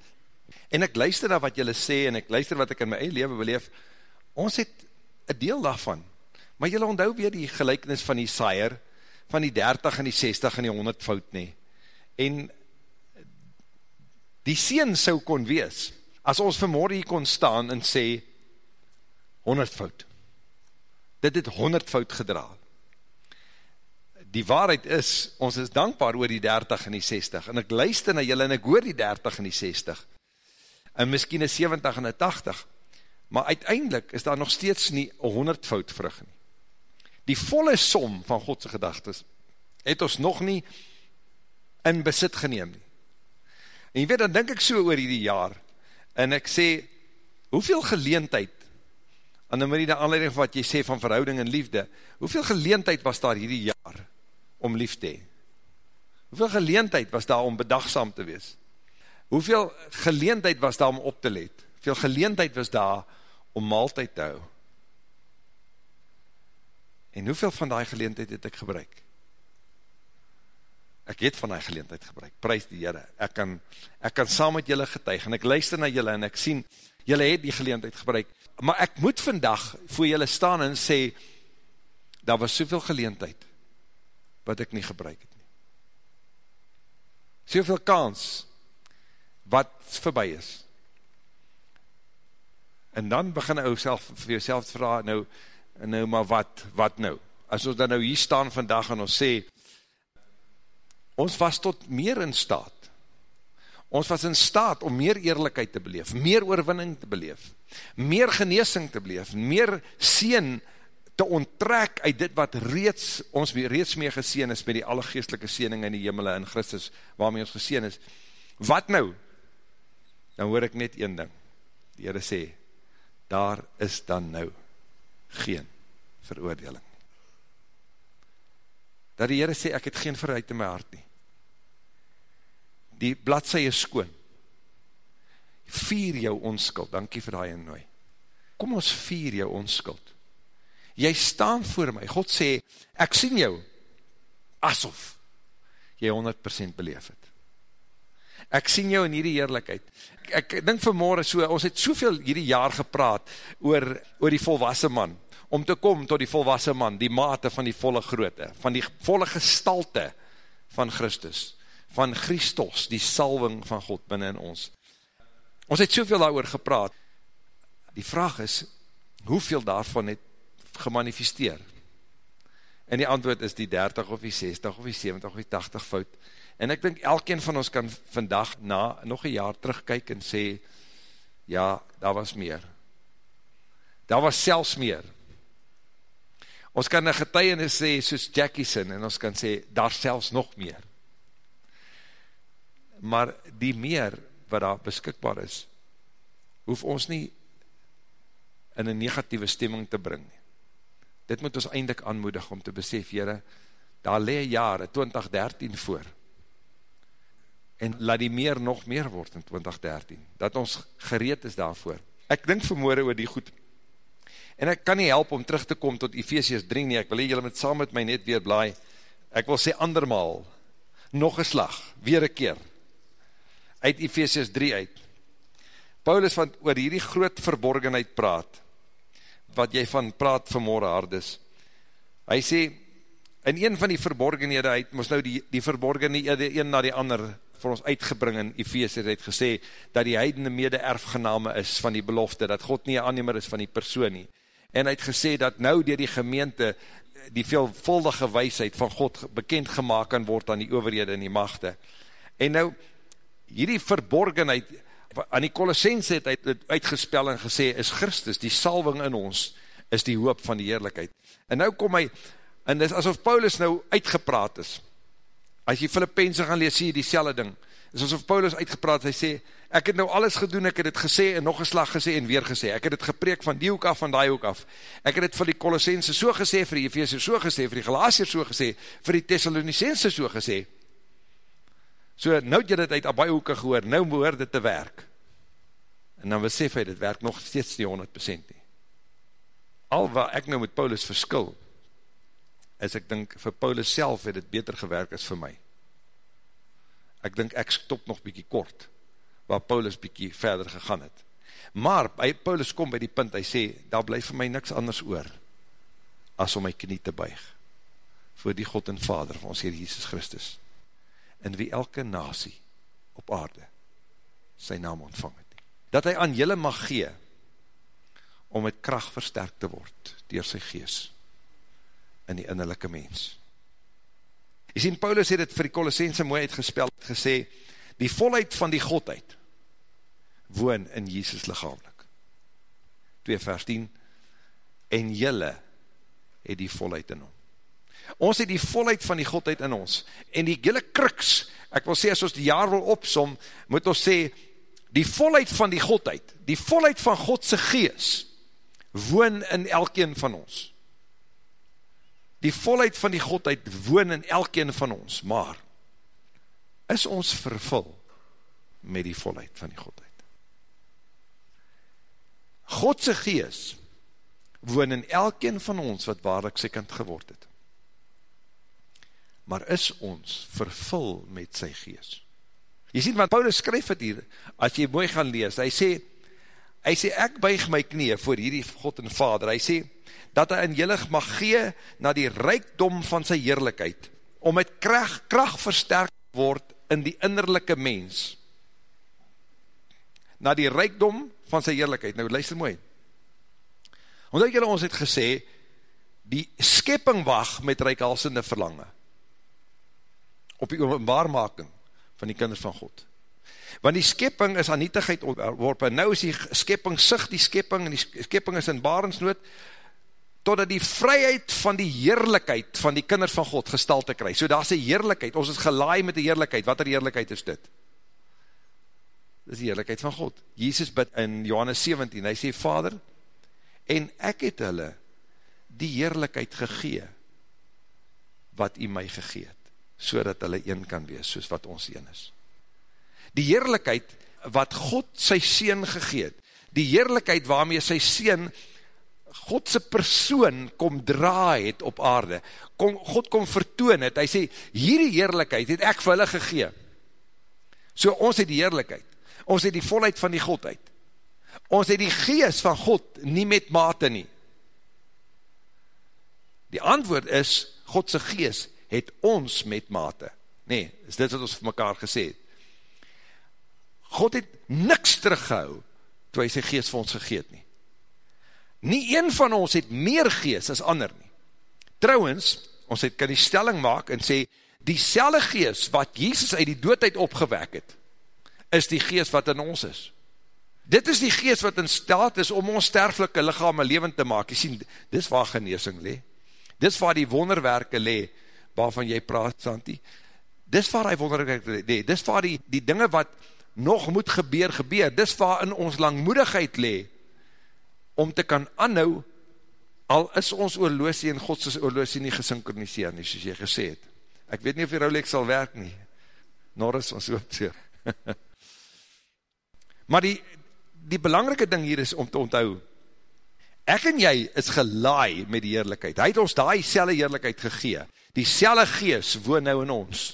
En ek luister na wat jylle sê, en ek luister wat ek in my eie leven beleef, ons het een deel daarvan. Maar jylle onthou weer die gelijkenis van die saaier, van die 30 en die 60 en die 100 fout nie. En die sien sou kon wees, as ons vanmorgen hier kon staan en sê, 100 fout dit het honderdvoud gedra. Die waarheid is, ons is dankbaar oor die 30 en die 60, en ek luister na julle en ek hoor die 30 en die 60, en miskien een 70 en een 80, maar uiteindelik is daar nog steeds nie een honderdvoud vrug nie. die volle som van Godse gedagtes, het ons nog nie in besit geneem nie. En jy weet, dan denk ek so oor die jaar, en ek sê, hoeveel geleentheid, aan die manier die aanleiding van wat jy sê van verhouding en liefde, hoeveel geleentheid was daar hierdie jaar om lief te hee? Hoeveel geleentheid was daar om bedagsam te wees? Hoeveel geleentheid was daar om op te let? Hoeveel geleentheid was daar om maaltijd te hou? En hoeveel van die geleentheid het ek gebruik? Ek het van die geleentheid gebruik, prijs die Heere. Ek kan, ek kan saam met julle getuig, en ek luister na julle, en ek sien, julle het die geleentheid gebruik. Maar ek moet vandag voor julle staan en sê, daar was soveel geleentheid, wat ek nie gebruik het nie. Soveel kans, wat voorbij is. En dan begin ou self, vir jouself te vraag, nou, nou maar wat, wat nou? As ons dan nou hier staan vandag en ons sê, ons was tot meer in staat. Ons was in staat om meer eerlijkheid te beleef, meer oorwinning te beleef, meer geneesing te beleef, meer seen te onttrek uit dit wat reeds, ons reeds mee geseen is met die alle geestelike seening in die jimmele in Christus, waarmee ons geseen is. Wat nou? Dan hoor ek net een ding. Die Heere sê, daar is dan nou geen veroordeling. Dat die Heere sê, ek het geen verheid in my hart nie. Die bladse is skoon. Vier jou onskuld, dankie vir die nooi. Kom ons vier jou onskuld. Jy staan voor my, God sê, ek sien jou, asof jy 100% beleef het. Ek sien jou in hierdie eerlijkheid. Ek, ek dink vanmorgen so, ons het soveel hierdie jaar gepraat oor, oor die volwassen man, om te kom tot die volwassen man, die mate van die volle groote, van die volle gestalte van Christus, van Christus, die salving van God binnen in ons. Ons het soveel daar gepraat. Die vraag is, hoeveel daarvan het gemanifesteer? En die antwoord is die 30 of die 60 of die 70 of die 80 fout. En ek dink elkeen van ons kan vandag na nog een jaar terugkyk en sê, ja, daar was meer. Daar was selfs meer. Ons kan een getuienis sê, soos Jackieson, en ons kan sê, daar selfs nog meer maar die meer wat daar beskikbaar is, hoef ons nie in een negatieve stemming te bring. Dit moet ons eindelijk aanmoedig om te besef, jyre, daar lee jare 2013 voor, en laat die meer nog meer word in 2013, dat ons gereed is daarvoor. Ek dink vermoorde oor die goed, en ek kan nie help om terug te kom tot Ephesians 3 nie, ek wil hier jylle met saam met my net weer blaai, ek wil sê andermaal, nog een slag, weer een keer, uit Ephesians 3 uit. Paulus van oor hierdie groot verborgenheid praat, wat jy van praat vanmorgen hardes. Hy sê, in een van die verborgenhede, hy moest nou die, die verborgenhede een na die ander vir ons uitgebring in Ephesians, het gesê, dat die heidende mede erfgename is van die belofte, dat God nie aannemer is van die persoon nie. En hy het gesê, dat nou dier die gemeente, die veelvuldige weisheid van God bekend gemaakt kan word aan die overhede en die machte. En nou, hierdie verborgenheid, aan die Colossense het uit, uitgespel en gesê, is Christus, die salving in ons, is die hoop van die heerlijkheid. En nou kom hy, en dis asof Paulus nou uitgepraat is. As jy Filippense gaan lees, sê jy die selle ding. Is asof Paulus uitgepraat, hy sê, ek het nou alles gedoen, ek het het gesê, en nog een slag gesê, en weer gesê. Ek het het gepreek van die hoek af, van die hoek af. Ek het het vir die Colossense so gesê, vir die Ephesians so gesê, vir die Galatiers so gesê, vir die Thessalonicense so gesê, So nou het jy dit uit abai hoeke gehoor, nou behoor dit te werk. En dan besef hy, dit werk nog steeds die 100% nie. Al wat ek nou met Paulus verskil, is ek dink vir Paulus self het dit beter gewerk as vir my. Ek dink ek stop nog bykie kort, waar Paulus bykie verder gegaan het. Maar by Paulus kom by die punt, hy sê, daar blijf vir my niks anders oor, as om my knie te buig, voor die God en Vader van ons Heer Jesus Christus in wie elke nasie op aarde sy naam ontvang het. Dat hy aan julle mag gee om met kracht versterk te word dier sy gees in die innerlijke mens. Jy sien, Paulus het het vir die Colossense mooi uitgespeld, gesê, die volheid van die Godheid woon in Jesus lichamelijk. 2 vers 10, en jylle het die volheid in hom. Ons het die volheid van die Godheid in ons. En die hele kruks, ek wil sê, as ons die jaar wil opsom, moet ons sê, die volheid van die Godheid, die volheid van Godse gees, woon in elkeen van ons. Die volheid van die Godheid woon in elkeen van ons, maar is ons vervul met die volheid van die Godheid. Godse gees woon in elkeen van ons wat waarlik sy kind geword het. Maar is ons vervul met sy gees? Jy sien wat Paulus skryf het hier, as jy mooi gaan lees, hy sê, hy sê, ek buig my knie voor hierdie God en Vader, hy sê, dat hy in jylig mag gee na die rijkdom van sy heerlijkheid, om met kracht, kracht versterkt word in die innerlijke mens, na die rijkdom van sy heerlijkheid. Nou, luister mooi. Omdat julle ons het gesê, die skepping wacht met rijkhalsende verlange, op die openbaarmaking van die kinders van God. Want die skepping is aan nietigheid ontworpen, nou is die skepping sig die skepping, en die skepping is in barensnood, totdat die vryheid van die heerlijkheid van die kinders van God gestal te kry. So daar is die heerlijkheid, ons is gelaai met die heerlijkheid, wat er heerlijkheid is dit? Dit is die heerlijkheid van God. Jesus bid in Johannes 17, hy sê, Vader, en ek het hulle die heerlijkheid gegee, wat u my gegeet, so dat hulle een kan wees, soos wat ons een is. Die heerlijkheid, wat God sy Seen gegeet, die heerlijkheid waarmee sy Seen Godse persoon kom draai het op aarde, kom, God kom vertoon het, hy sê, hierdie heerlijkheid het ek vir hulle gegee. So ons het die heerlijkheid, ons het die volheid van die Godheid, ons het die gees van God nie met mate nie. Die antwoord is, Godse gees het ons met mate. Nee, is dit wat ons vir mekaar gesê het. God het niks teruggehou, toe hy sy gees vir ons gegeet nie. Nie een van ons het meer gees as ander nie. Trouwens, ons het kan die stelling maak en sê, die selle gees wat Jesus uit die doodheid opgewek het, is die gees wat in ons is. Dit is die gees wat in staat is om ons sterflike lichaam levend te maak. Jy sien, dit is waar geneesing le. Dit is waar die wonderwerke le, waarvan jy praat, Santi. Dit is waar die wonderwerke le. Dit is waar die, die dinge wat nog moet gebeur, gebeur. Dit is waar in ons langmoedigheid le, om te kan anhou, al is ons oorloosie en Godse oorloosie nie gesynchroniseer nie, soos jy gesê het. Ek weet nie of die Rolex sal werk nie. Norris, ons hoop so. maar die, die belangrike ding hier is om te onthou, ek en jy is gelaai met die heerlijkheid. Hy het ons die selle heerlijkheid gegee. Die selle gees woon nou in ons.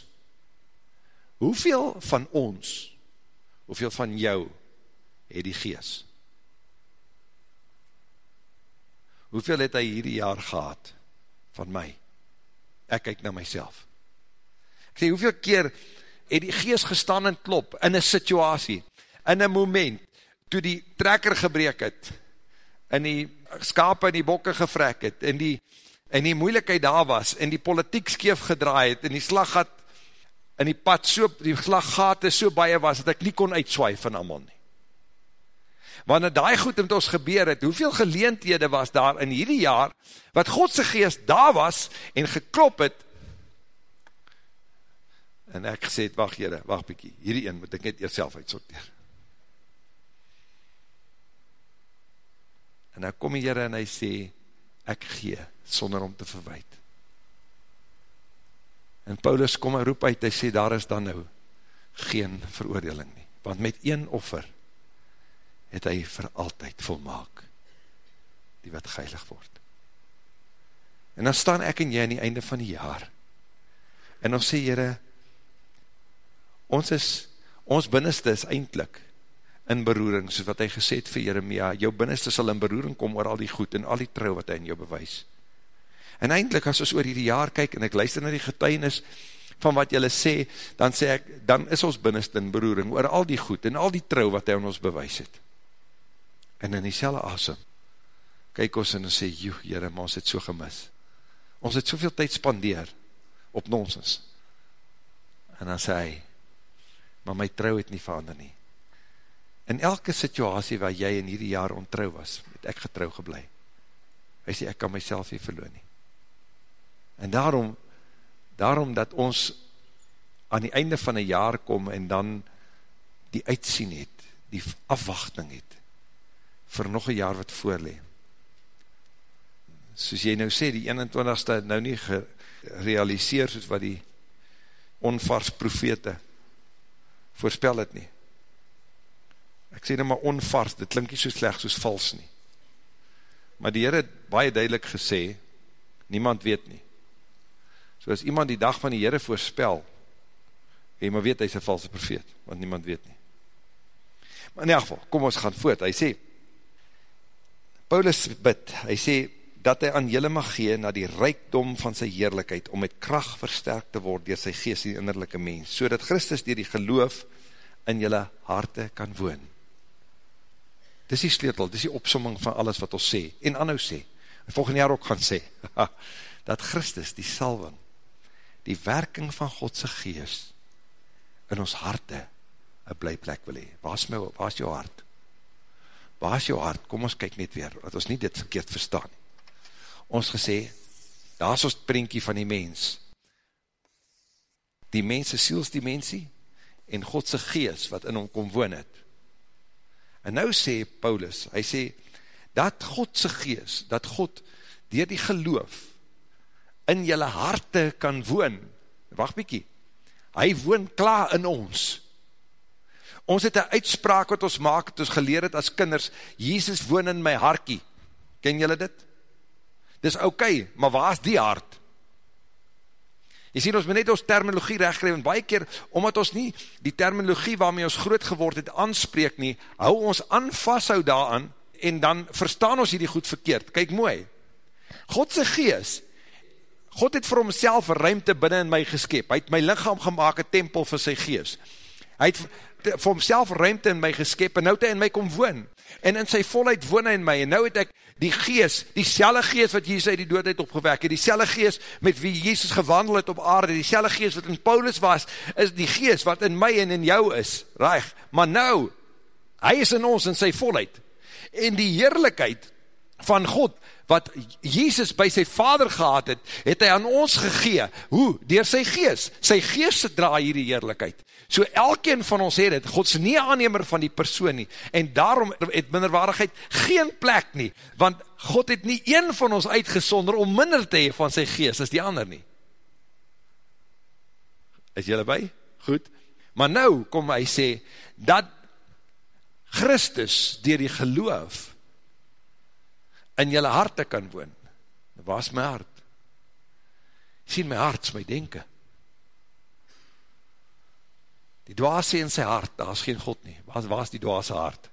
Hoeveel van ons, hoeveel van jou, het die gees? hoeveel het hy hierdie jaar gehad van my? Ek kyk na myself. Ek sê, hoeveel keer het die geest gestaan en klop in een situasie, in een moment, toe die trekker gebreek het, en die skape en die bokke gevrek het, en die, en die moeilikheid daar was, en die politiek skeef gedraai het, en die slaggat, en die pad so, die slaggate so baie was, dat ek nie kon uitswaai van allemaal nie. Wanneer daai goed met ons gebeur het, hoeveel geleenthede was daar in hierdie jaar, wat Godse geest daar was, en geklop het, en ek gesê het, wacht jyre, wacht bykie, hierdie een moet ek net eerself uitsorteer. En dan kom die jyre en hy sê, ek gee, sonder om te verwijt. En Paulus kom en roep uit, hy sê, daar is dan nou geen veroordeling nie, want met een offer, het hy vir altyd volmaak, die wat geilig word. En dan staan ek en jy aan die einde van die jaar, en ons sê, Heere, ons is, ons binneste is eindelijk in beroering, soos wat hy gesê het vir Jeremia, jou binneste sal in beroering kom oor al die goed en al die trouw wat hy in jou bewys. En eindelijk, as ons oor die jaar kyk, en ek luister na die getuinis van wat jylle sê, dan sê ek, dan is ons binneste in beroering oor al die goed en al die trouw wat hy in ons bewys het en in die selle asem, kyk ons en ons sê, joe, jyre, maar ons het so gemis. Ons het soveel tyd spandeer op nonsens. En dan sê hy, maar my trouw het nie verander nie. In elke situasie waar jy in hierdie jaar ontrouw was, het ek getrouw geblei. Hy sê, ek kan myself nie verloon nie. En daarom, daarom dat ons aan die einde van een jaar kom en dan die uitsien het, die afwachting het, vir nog een jaar wat voorlee. Soos jy nou sê, die 21ste nou nie gerealiseer soos wat die onvars profete voorspel het nie. Ek sê nou maar onvars, dit klink nie so slecht soos vals nie. Maar die Heer het baie duidelik gesê, niemand weet nie. So as iemand die dag van die Heere voorspel, jy maar weet, hy is een valse profeet, want niemand weet nie. Maar in die geval, kom ons gaan voort, hy sê, Paulus bid, hy sê, dat hy aan jylle mag gee na die rijkdom van sy heerlijkheid, om met kracht versterkt te word door sy geest die innerlijke mens, so dat Christus dier die geloof in jylle harte kan woon. Dis die sleutel, dis die opsomming van alles wat ons sê, en anhou sê, en volgende jaar ook gaan sê, dat Christus die salving, die werking van Godse geest in ons harte een blijplek wil hee. Waar is, my, waar is jou hart? Waar is jou hart? Kom ons kyk net weer, wat ons nie dit verkeerd verstaan. Ons gesê, daar is ons prentjie van die mens. Die mens is sielsdimensie en Godse geest wat in hom kom woon het. En nou sê Paulus, hy sê, dat Godse geest, dat God dier die geloof in jylle harte kan woon. Wacht bykie, hy woon klaar in ons. Ons het een uitspraak wat ons maak, het ons geleer het as kinders, Jezus woon in my harkie. Ken jylle dit? Dis ok, maar waar is die hart? Jy sien, ons moet net ons terminologie rechtgreef, en baie keer, omdat ons nie die terminologie waarmee ons groot geword het, aanspreek nie, hou ons aan, vasthou daaraan, en dan verstaan ons hierdie goed verkeerd. Kijk mooi, Godse gees God het vir homself een ruimte binnen in my geskep. Hy het my lichaam gemaakt, een tempel vir sy gees. Hy het vir homself ruimte in my geskep, en nou het hy in my kom woon. En in sy volheid woon hy in my, en nou het ek die gees, die selle gees wat Jesus uit die doodheid opgewek het, die selle gees met wie Jesus gewandel het op aarde, die selle gees wat in Paulus was, is die gees wat in my en in jou is. Raig, maar nou, hy is in ons in sy volheid. En die heerlijkheid van God, wat Jesus by sy vader gehad het, het hy aan ons gegee. Hoe? Door sy gees. Sy gees dra hier die heerlijkheid. So elkeen van ons het het, God is nie aannemer van die persoon nie, en daarom het minderwaardigheid geen plek nie, want God het nie een van ons uitgesonder om minder te hee van sy gees as die ander nie. Is jylle by? Goed. Maar nou kom hy sê, dat Christus dier die geloof in jylle harte kan woon. Waar is my hart? Sien my hart is my denken. Die dwaas sê in sy hart, daar is geen God nie. Waar, waar is die dwaas hart?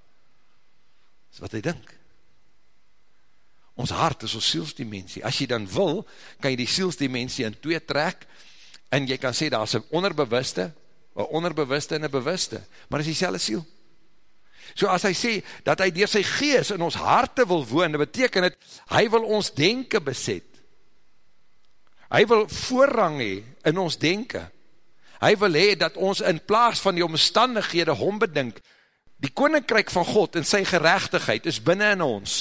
Dis wat hy dink. Ons hart is ons sielsdimensie. As jy dan wil, kan jy die sielsdimensie in twee trek, en jy kan sê, daar is een onderbewuste, een onderbewuste en een bewuste, maar is die selle siel. So as hy sê, dat hy dier sy gees in ons harte wil woon, dat beteken het, hy wil ons denken beset. Hy wil voorrang hee in ons denken. Hy wil hee dat ons in plaas van die omstandighede hom bedink, die koninkryk van God en sy gerechtigheid is binnen in ons.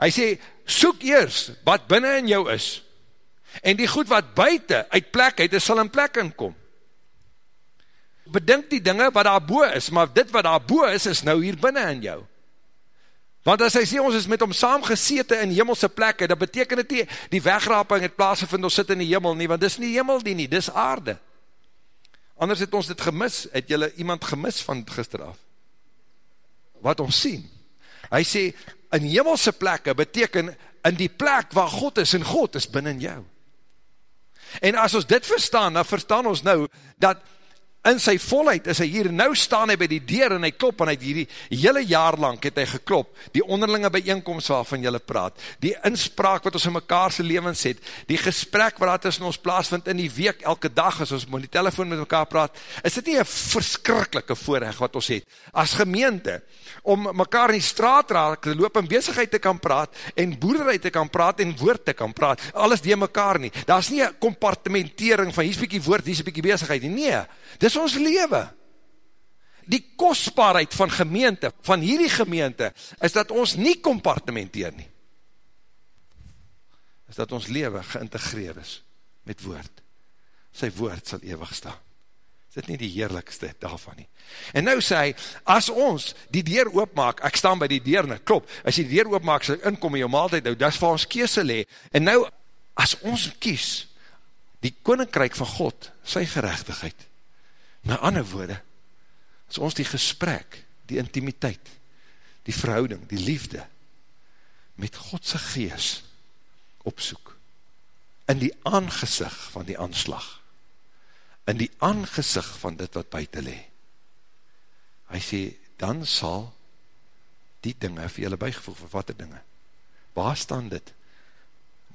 Hy sê, soek eers wat binnen in jou is, en die goed wat buiten uit plek uit, is sal in plek inkom bedink die dinge wat daar boe is, maar dit wat daar boe is, is nou hier binnen in jou. Want as hy sê, ons is met hom saam gesete in hemelse plekke, dat beteken het nie, die wegraping het plaasgevind, ons sit in die hemel nie, want dis nie hemel die nie, dis aarde. Anders het ons dit gemis, het jylle iemand gemis van gister af. Wat ons sien. Hy sê, in hemelse plekke beteken, in die plek waar God is, en God is binnen jou. En as ons dit verstaan, dan verstaan ons nou, dat in sy volheid is hy hier, nou staan hy by die deur en hy klop, en hy het hierdie hele jaar lang het hy geklop, die onderlinge bijeenkomst waarvan jylle praat, die inspraak wat ons in mekaarse levens het, die gesprek wat daar tussen ons plaasvind in die week, elke dag, as ons moet die telefoon met mekaar praat, is dit nie een verskrikkelike voorrecht wat ons het, as gemeente, om mekaar in die straat raak te loop, en bezigheid te kan praat, en boerderij te kan praat, en woord te kan praat, alles die mekaar nie, daar is nie een compartimentering van, hier is bykie woord, hier is bykie bezigheid nie, nee, dit is ons lewe. Die kostbaarheid van gemeente, van hierdie gemeente, is dat ons nie compartimenteer nie. is dat ons leven geïntegreer is met woord. Sy woord sal ewig staan. Is dit nie die heerlikste daarvan nie? En nou sê hy, as ons die deur oopmaak, ek staan by die deur, nou klop, as jy die deur oopmaak, sal inkom in jou maaltijd, nou, dat is vir ons kiese le. En nou, as ons kies, die koninkryk van God, sy gerechtigheid, met ander woorde, as ons die gesprek, die intimiteit, die verhouding, die liefde, met Godse gees, opsoek, in die aangezicht van die aanslag, in die aangezicht van dit wat buiten le. Hy sê, dan sal die dinge vir julle bijgevoeg, vir wat die dinge? Waar staan dit?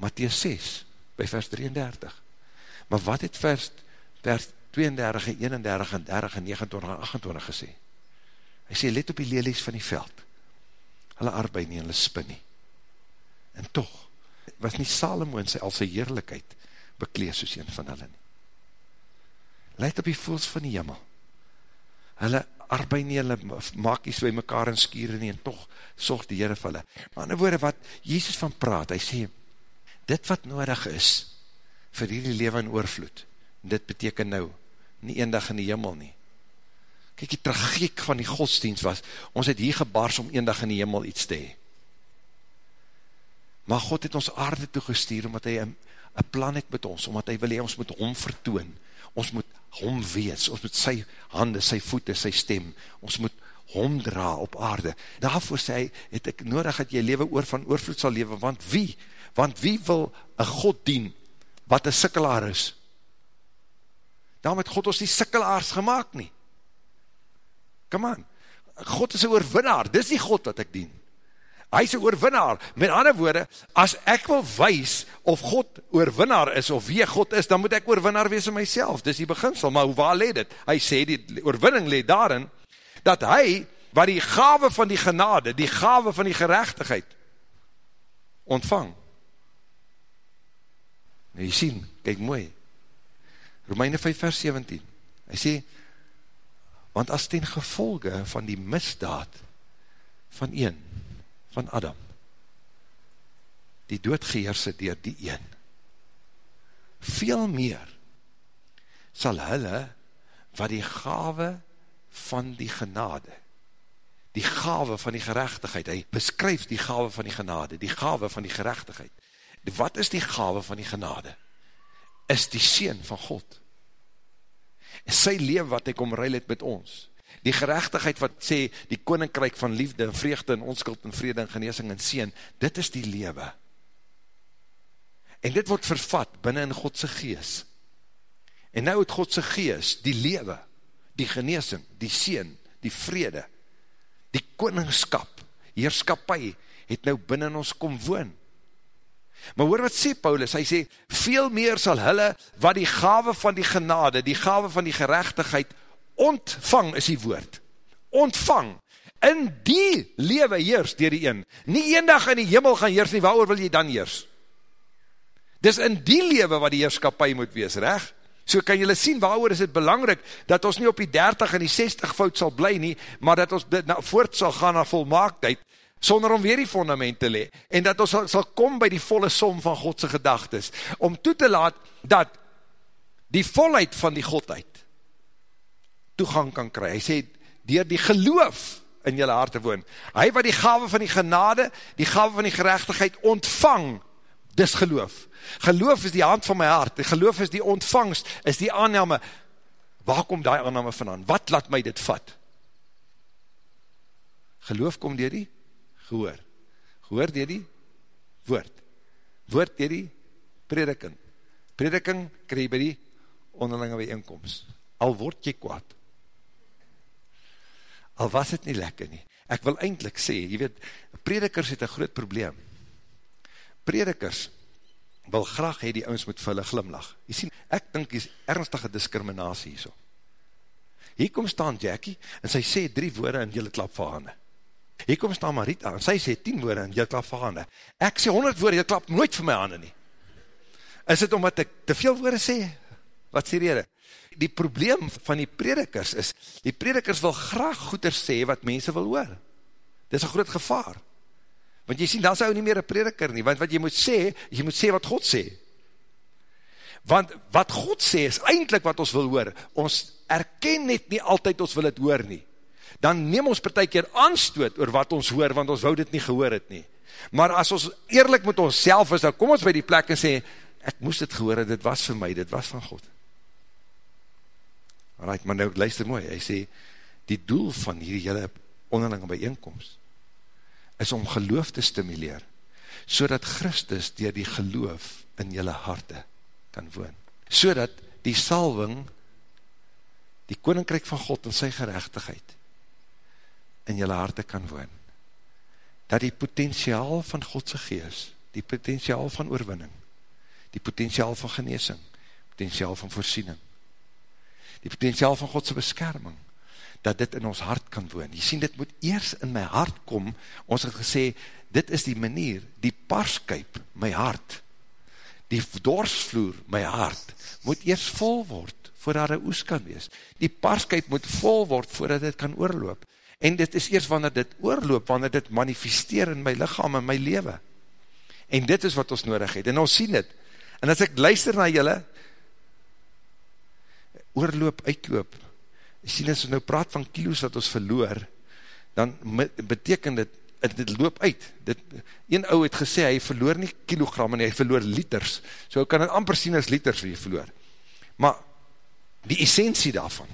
Matthies 6, by vers 33. Maar wat het vers, vers 32, 31, 30, 29, 28 gesê? Hy sê, let op die lelies van die veld. Hulle arbeid nie, hulle spin nie. En toch, was nie Salomo in sy al sy heerlijkheid beklees soos een van hulle nie. Leid op die voels van die jimmel. Hulle arbeid nie, hulle maak nie by mekaar en skieren nie, en toch sorg die Heere vir hulle. Maar in die woorde wat Jezus van praat, hy sê, dit wat nodig is, vir hierdie leven in oorvloed, dit beteken nou, nie een dag in die jimmel nie. Kijk, die tragiek van die godsdienst was, ons het hier gebaars om een dag in die jimmel iets te hee. Maar God het ons aarde toegestuur, omdat hy een, een plan het met ons, omdat hy wil hy ons moet hom vertoon, ons moet hom wees, ons moet sy hande, sy voete, sy stem, ons moet hom dra op aarde. Daarvoor sê hy, het ek nodig dat jy leven oor van oorvloed sal leven, want wie, want wie wil een God dien, wat een sikkelaar is? Daarom het God ons die sikkelaars gemaakt nie. Come on, God is een oorwinnaar, dis die God wat ek dien hy is een oorwinnaar, met ander woorde, as ek wil wees of God oorwinnaar is, of wie God is, dan moet ek oorwinnaar wees in myself, dis die beginsel, maar waar leed het? Hy sê, die oorwinning leed daarin, dat hy, wat die gave van die genade, die gave van die gerechtigheid, ontvang. Nou jy sien, kyk mooi, Romeine 5 vers 17, hy sê, want as ten gevolge van die misdaad van een, van Adam. Die doodgeheerse dier die een. Veel meer sal hulle wat die gave van die genade, die gave van die gerechtigheid, hy beskryf die gave van die genade, die gave van die gerechtigheid. Wat is die gave van die genade? Is die Seen van God. Is sy lewe wat hy kom ruil het met ons die gerechtigheid wat sê, die koninkryk van liefde en vreugde en onskuld en vrede en geneesing en sien, dit is die lewe. En dit word vervat binnen in Godse gees. En nou het Godse gees, die lewe, die geneesing, die sien, die vrede, die koningskap, heerskapie, het nou binnen ons kom woon. Maar hoor wat sê Paulus, hy sê, veel meer sal hulle, wat die gave van die genade, die gave van die gerechtigheid, ontvang is die woord, ontvang, in die lewe heers dier die een, nie een dag in die hemel gaan heers nie, waar wil jy dan heers? Dis in die lewe wat die heerskapie moet wees, recht? So kan jylle sien, waar is het belangrijk, dat ons nie op die 30 en die 60 fout sal bly nie, maar dat ons dit na, voort sal gaan na volmaaktheid, sonder om weer die fundament te le, en dat ons sal, sal kom by die volle som van Godse gedagtes, om toe te laat, dat die volheid van die Godheid, toegang kan kry. Hy sê, dier die geloof in jylle hart te woon. Hy wat die gave van die genade, die gave van die gerechtigheid ontvang, dis geloof. Geloof is die hand van my hart, geloof is die ontvangst, is die aanname. Waar kom die aanname vandaan? Wat laat my dit vat? Geloof kom dier die gehoor. Gehoor dier die woord. Woord dier die prediking. Prediking krijg by die onderlinge bijeenkomst. Al word jy kwaad al was het nie lekker nie. Ek wil eindelijk sê, jy weet, predikers het een groot probleem. Predikers wil graag hee die ons moet vir hulle glimlach. Jy sien, ek dink die is ernstige discriminatie hier so. Hier kom staan Jackie, en sy sê drie woorde en jylle klap vir hande. Hier kom staan Marita, en sy sê tien woorde en jylle klap vir hande. Ek sê honderd woorde, jylle klap nooit vir my hande nie. Is het omdat ek te veel woorde sê? Wat sê rede? die probleem van die predikers is, die predikers wil graag goeder sê wat mense wil hoor. Dit is een groot gevaar. Want jy sien, dan hy nie meer een prediker nie, want wat jy moet sê, jy moet sê wat God sê. Want wat God sê is eindelijk wat ons wil hoor. Ons erken net nie altyd ons wil het hoor nie. Dan neem ons per keer aanstoot oor wat ons hoor, want ons wou dit nie gehoor het nie. Maar as ons eerlijk met ons self is, dan kom ons by die plek en sê, ek moest dit gehoor dit was vir my, dit was van God. Alright, maar nou luister mooi, hy sê, die doel van hierdie hele onderlinge bijeenkomst, is om geloof te stimuleer, so dat Christus dier die geloof in jylle harte kan woon. So dat die salving, die koninkryk van God en sy gerechtigheid, in jylle harte kan woon. Dat die potentiaal van Godse gees, die potentiaal van oorwinning, die potentiaal van geneesing, potentiaal van voorsiening, die potentiaal van Godse beskerming, dat dit in ons hart kan woon. Jy sien, dit moet eers in my hart kom, ons het gesê, dit is die manier, die parskuip, my hart, die dorsvloer, my hart, moet eers vol word, voordat hy oes kan wees. Die parskuip moet vol word, voordat dit kan oorloop. En dit is eers wanneer dit oorloop, wanneer dit manifesteer in my lichaam, in my leven. En dit is wat ons nodig het. En ons sien dit. En as ek luister na julle, oorloop, uitloop, sien as ons nou praat van kilo's wat ons verloor, dan beteken dit, dit loop uit. Dit, een ou het gesê, hy verloor nie kilogram, en hy verloor liters. So kan het amper sien as liters wat jy verloor. Maar, die essentie daarvan,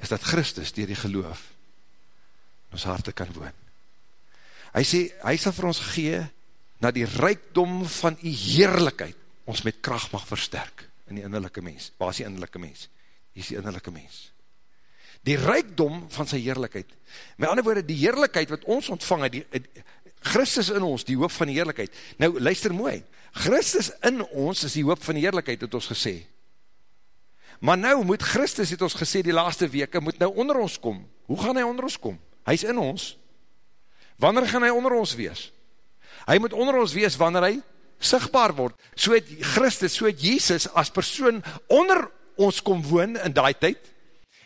is dat Christus dier die geloof ons harte kan woon. Hy sê, hy sal vir ons gee, na die rijkdom van die heerlijkheid, ons met kracht mag versterk, in die innerlijke mens. Waar is die innerlijke mens? Hier is die innerlijke mens. Die rijkdom van sy heerlijkheid. Met ander woorde, die heerlijkheid wat ons ontvang, die, die, Christus in ons, die hoop van die heerlijkheid. Nou, luister mooi, Christus in ons is die hoop van die heerlijkheid, het ons gesê. Maar nou moet Christus, het ons gesê die laaste weke, moet nou onder ons kom. Hoe gaan hy onder ons kom? Hy is in ons. Wanneer gaan hy onder ons wees? Hy moet onder ons wees wanneer hy sigtbaar word. So het Christus, so het Jesus as persoon onder ons kom woon in die tyd,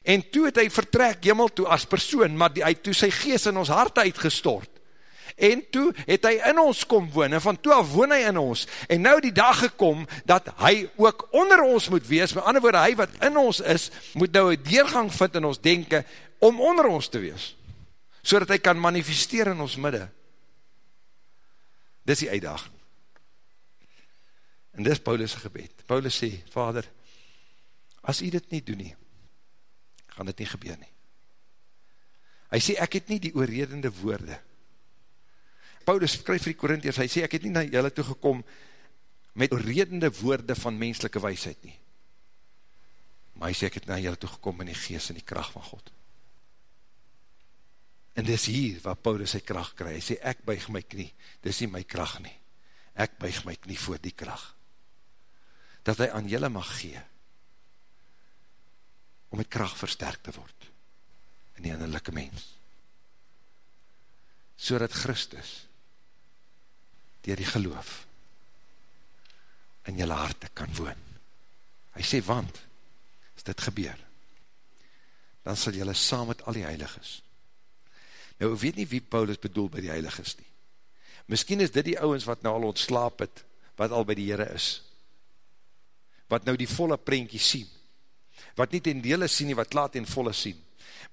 en toe het hy vertrek hemel toe as persoon, maar die, hy toe sy geest in ons hart uitgestort, en toe het hy in ons kom woon, en van toe af woon hy in ons, en nou die dag gekom, dat hy ook onder ons moet wees, met ander woorde, hy wat in ons is, moet nou een deurgang vind in ons denken, om onder ons te wees, so dat hy kan manifesteer in ons midde. Dis die uitdaging. En dis Paulus' gebed. Paulus sê, Vader, as u dit nie doen nie, gaan dit nie gebeur nie. Hy sê, ek het nie die oorredende woorde. Paulus skryf vir die Korintiërs, hy sê, ek het nie na julle toegekom met oorredende woorde van menselike wijsheid nie. Maar hy sê, ek het na julle toegekom in die geest en die kracht van God. En dis hier waar Paulus sy kracht krijg. Hy sê, ek buig my knie, dis nie my kracht nie. Ek buig my knie voor die kracht. Dat hy aan julle mag gee, om met kracht versterk te word, in die innerlijke mens. So dat Christus, dier die geloof, in julle harte kan woon. Hy sê, want, as dit gebeur, dan sal julle saam met al die heiliges, Nou, ek weet nie wie Paulus bedoel by die heiliges nie. Miskien is dit die ouwens wat nou al ontslaap het, wat al by die Heere is. Wat nou die volle prentjie sien. Wat nie ten dele sien nie, wat laat ten volle sien.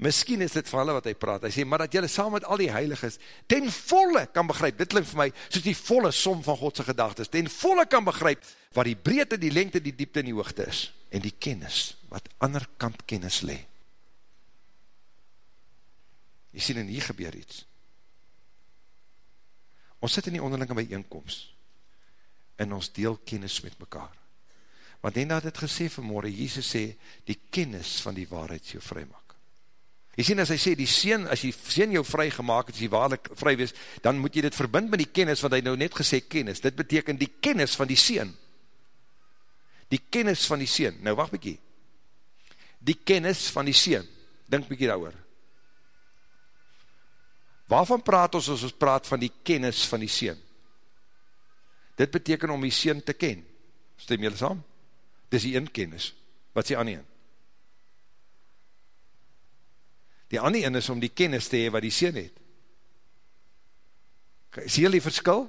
Miskien is dit van hulle wat hy praat. Hy sê, maar dat jylle saam met al die heiliges ten volle kan begryp, dit klink vir my, soos die volle som van Godse gedagtes, ten volle kan begryp, wat die breedte, die lengte, die diepte en die hoogte is. En die kennis, wat ander kant kennis lee. Jy sien, en hier gebeur iets. Ons sit in die onderlinge bijeenkomst, en ons deel kennis met mekaar. Want en dat het gesê vanmorgen, Jesus sê, die kennis van die waarheid jou vry maak. Jy sien, as hy sê, die sien, as die sien jou vry gemaakt het, as die waarlik vry wees, dan moet jy dit verbind met die kennis, wat hy nou net gesê kennis. Dit beteken die kennis van die sien. Die kennis van die sien. Nou, wacht bykie. Die kennis van die sien. Dink bykie daar oor. Waarvan praat ons as ons praat van die kennis van die Seen? Dit beteken om die Seen te ken. Stem jylle saam? Dit is die een kennis. Wat is die ander een? Die ander een is om die kennis te hee wat die Seen het. Sien jy die verskil?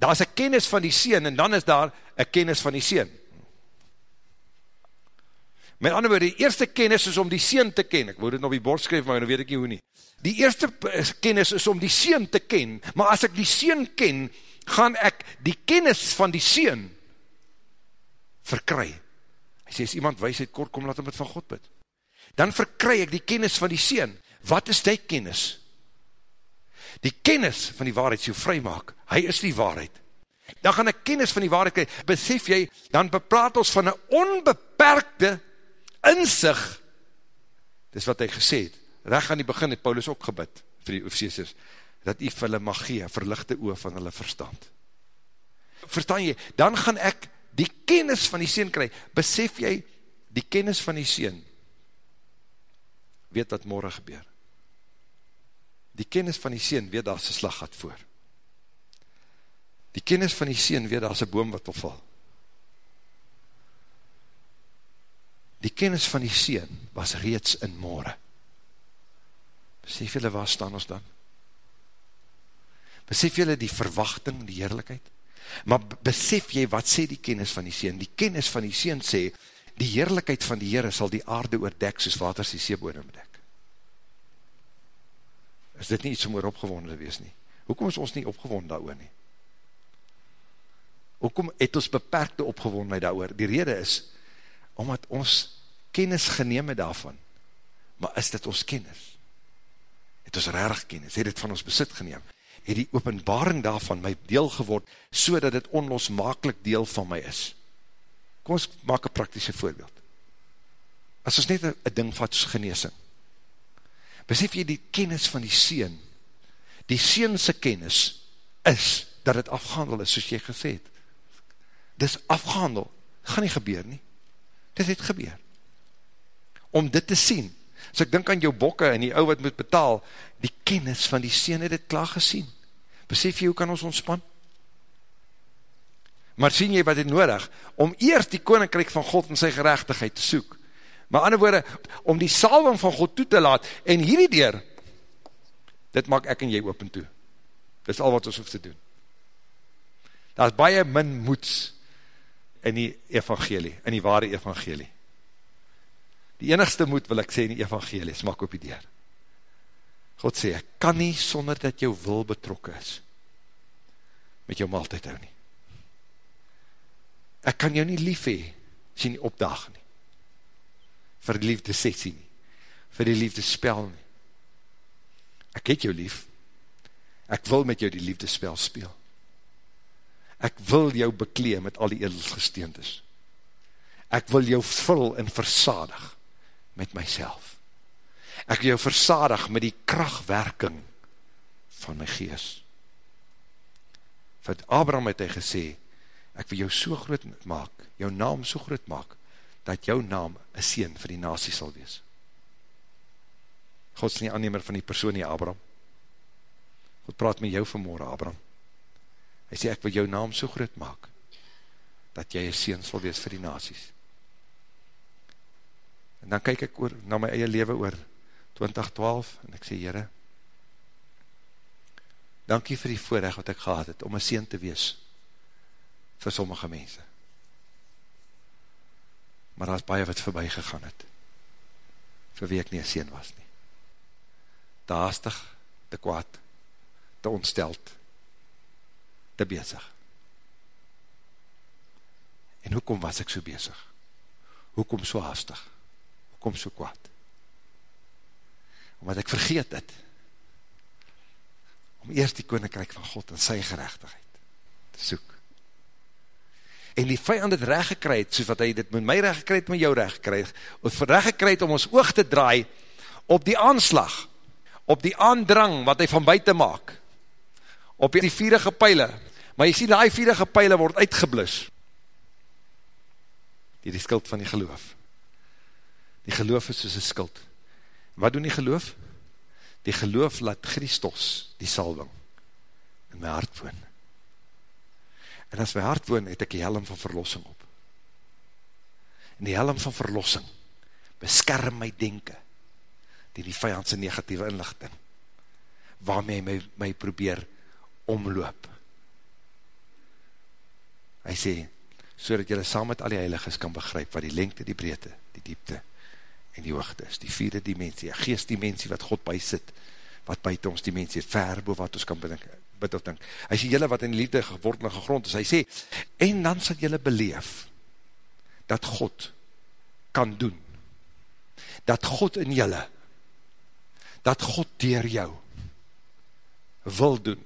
Daar is een kennis van die Seen, en dan is daar een kennis van die Seen. Met ander woord, die eerste kennis is om die Seen te ken. Ek wou dit op die bord skryf, maar nou weet ek nie hoe nie. Die eerste kennis is om die Seen te ken, maar as ek die Seen ken, gaan ek die kennis van die Seen verkry. Hy sê, as iemand wijsheid kort kom, laat hom het van God bid. Dan verkry ek die kennis van die Seen. Wat is die kennis? Die kennis van die waarheid sê vry maak. Hy is die waarheid. Dan gaan ek kennis van die waarheid kry. Besef jy, dan bepraat ons van een onbeperkte inzicht. Dis wat hy gesê het. Reg aan die begin het Paulus ook gebid vir die oefseesers, dat hy vir hulle mag gee, verlichte oor van hulle verstand. Verstaan jy, dan gaan ek die kennis van die Seen kry. Besef jy, die kennis van die Seen, weet wat morgen gebeur. Die kennis van die Seen weet daar sy slag gaat voor. Die kennis van die Seen weet daar sy boom wat wil val. Die kennis van die Seen was reeds in morgen. Besef julle waar staan ons dan? Besef julle die verwachting, die heerlijkheid? Maar besef jy wat sê die kennis van die Seen? Die kennis van die Seen sê, die heerlijkheid van die Heere sal die aarde oordek soos waters die seebodem bedek. Is dit nie iets om oor opgewonde wees nie? Hoekom is ons nie opgewonde daar nie? Hoekom het ons beperkte opgewondheid daar Die rede is, omdat ons kennis geneme daarvan, maar is dit ons kennis? het ons rarig kennis, het het van ons besit geneem, het die openbaring daarvan my deel geword, so dat het onlosmakelijk deel van my is. Kom ons maak een praktische voorbeeld. As ons net een ding vat soos geneesing, besef jy die kennis van die seen, die seense kennis is, dat het afgehandel is, soos jy gesê het. Dis afgehandel, gaan nie gebeur nie. Dit het gebeur. Om dit te sien, So ek dink aan jou bokke en die ou wat moet betaal, die kennis van die sien het het klaar gesien. Besef jy hoe kan ons ontspan? Maar sien jy wat het nodig? Om eerst die koninkryk van God en sy gerechtigheid te soek. Maar ander woorde, om die salwing van God toe te laat, en hierdie deur, dit maak ek en jy open toe. Dit is al wat ons hoef te doen. Daar is baie min moeds in die evangelie, in die ware evangelie. Die enigste moed wil ek sê in die evangelie, smak op die deur. God sê, ek kan nie sonder dat jou wil betrokken is, met jou maaltijd hou nie. Ek kan jou nie lief hee, as jy nie opdag nie. Vir die liefde sessie nie. Vir die liefde spel nie. Ek het jou lief. Ek wil met jou die liefde spel speel. Ek wil jou beklee met al die edelgesteentes. Ek wil jou vul en versadig met myself. Ek jou versadig met die krachtwerking van my gees. Wat Abraham het hy gesê, ek wil jou so groot maak, jou naam so groot maak, dat jou naam een sien vir die nasie sal wees. God is nie aannemer van die persoon nie, Abraham. God praat met jou vanmorgen, Abraham. Hy sê, ek wil jou naam so groot maak, dat jy een sien sal wees vir die nasies. En dan kyk ek oor, na my eie leven oor 2012 en ek sê, Heere, dankie vir die voorrecht wat ek gehad het, om een seen te wees vir sommige mense. Maar daar is baie wat voorbij gegaan het, vir wie ek nie een seen was nie. Te haastig, te kwaad, te ontsteld, te bezig. En hoekom was ek so bezig? Hoekom so haastig? kom so kwaad. Omdat ek vergeet het, om eerst die koninkryk van God en sy gerechtigheid te soek. En die vijand het recht gekryd, soos wat hy dit met my recht gekryd, met jou recht gekryd, of recht gekryd om ons oog te draai op die aanslag, op die aandrang wat hy van buiten maak, op die vierige pijle, maar jy sien die vierige pijle word uitgeblus, die die skuld van die geloof. Die geloof is soos een skuld. Wat doen die geloof? Die geloof laat Christus die salwing in my hart woon. En as my hart woon, het ek die helm van verlossing op. En die helm van verlossing beskerm my denken die die vijandse negatieve inlichting waarmee my, my probeer omloop. Hy sê, so dat jylle saam met al die heiliges kan begryp wat die lengte, die breedte, die diepte en die hoogte is, die vierde dimensie, die geestdimensie wat God bysit, wat buiten ons dimensie, ver boven wat ons kan bedink, bid of dink. Hy sê, jylle wat in liefde geword en gegrond is, hy sê, en dan sal jylle beleef, dat God kan doen, dat God in jylle, dat God dier jou, wil doen,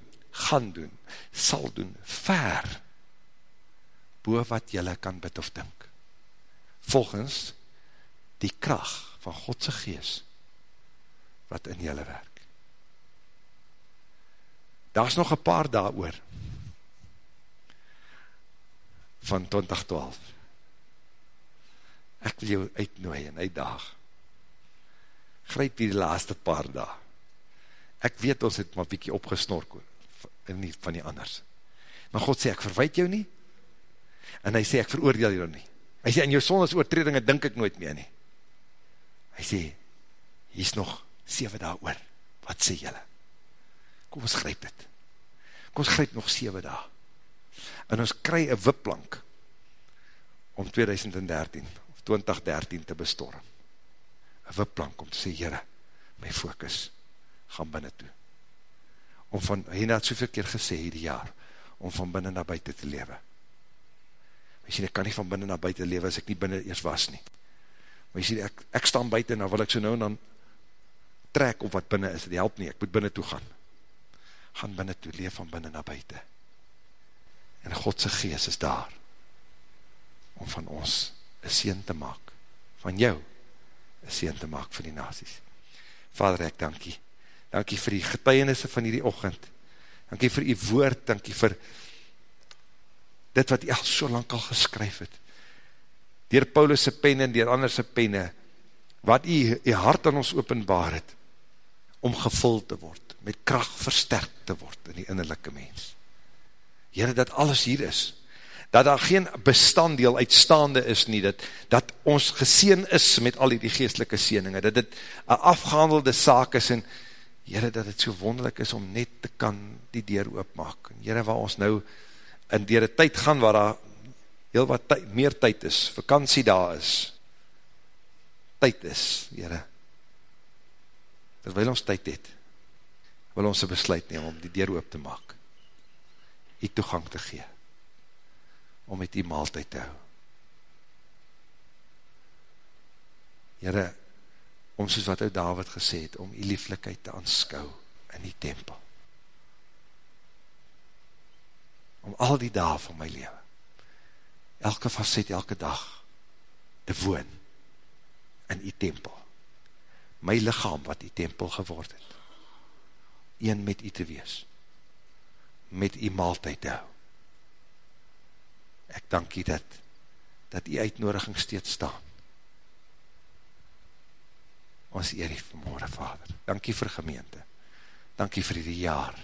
gaan doen, sal doen, ver, boe wat jylle kan bid of dink. Volgens die kracht van Godse gees, wat in jylle werk. Daar is nog een paar daar oor, van 2012. Ek wil jou uitnooi en uitdaag. Grijp hier die laaste paar daar. Ek weet ons het maar bykie opgesnork, en nie van die anders. Maar God sê, ek verwijt jou nie, en hy sê, ek veroordeel jou nie. Hy sê, in jou sondes oortredinge dink ek nooit meer nie. Hy sê, hier is nog 7 dae oor, wat sê jylle? Kom ons grijp dit. Kom ons grijp nog 7 dae. En ons kry een wipplank, om 2013, of 2013 te bestorm. Een wipplank om te sê, jyre, my focus, gaan binnen toe. Om van, hy het soveel keer gesê hierdie jaar, om van binnen na buiten te lewe. Jy sê, ek kan nie van binnen na buiten lewe, as ek nie binnen eers was nie. Jy sê, ek, ek staan buiten, nou wil ek so nou en dan trek op wat binnen is, die help nie, ek moet binnen toe gaan. Gaan binnen toe, leef van binnen na buiten. En Godse geest is daar, om van ons een sien te maak, van jou, een sien te maak vir die nasies. Vader, ek dankie. Dankie vir die getuienisse van hierdie ochend. Dankie vir die woord, dankie vir dit wat jy al so lang al geskryf het, dier Paulus' penne en dier anders' penne, wat jy, jy hart aan ons openbaar het, om gevul te word, met kracht versterkt te word in die innerlijke mens. Heere, dat alles hier is, dat daar geen bestanddeel uitstaande is nie, dat, dat ons geseen is met al die geestelike seeninge, dat dit een afgehandelde saak is, en Heere, dat het so wonderlik is om net te kan die deur oopmaak. Heere, waar ons nou in dier die tyd gaan waar daar heel wat tyd, meer tyd is, vakantie daar is, tyd is, jyre, terwijl ons tyd het, wil ons een besluit neem om die deur oop te maak, die toegang te gee, om met die maaltijd te hou. Jyre, om soos wat ou David gesê het, om die lieflikheid te aanskou in die tempel. om al die dae van my leven, elke facet, elke dag, te woon in die tempel. My lichaam wat die tempel geword het. Een met u te wees. Met u maaltijd te hou. Ek dank u dat, dat die uitnodiging steeds staan. Ons eer die vanmorgen, Vader. Dank u vir gemeente. Dank u vir die jaar.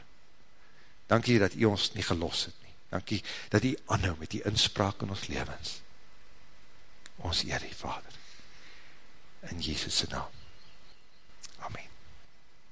Dank u dat u ons nie gelos het nie. Dankie dat u anhou met die inspraak in ons levens. Ons eer die Vader. In Jesus' naam.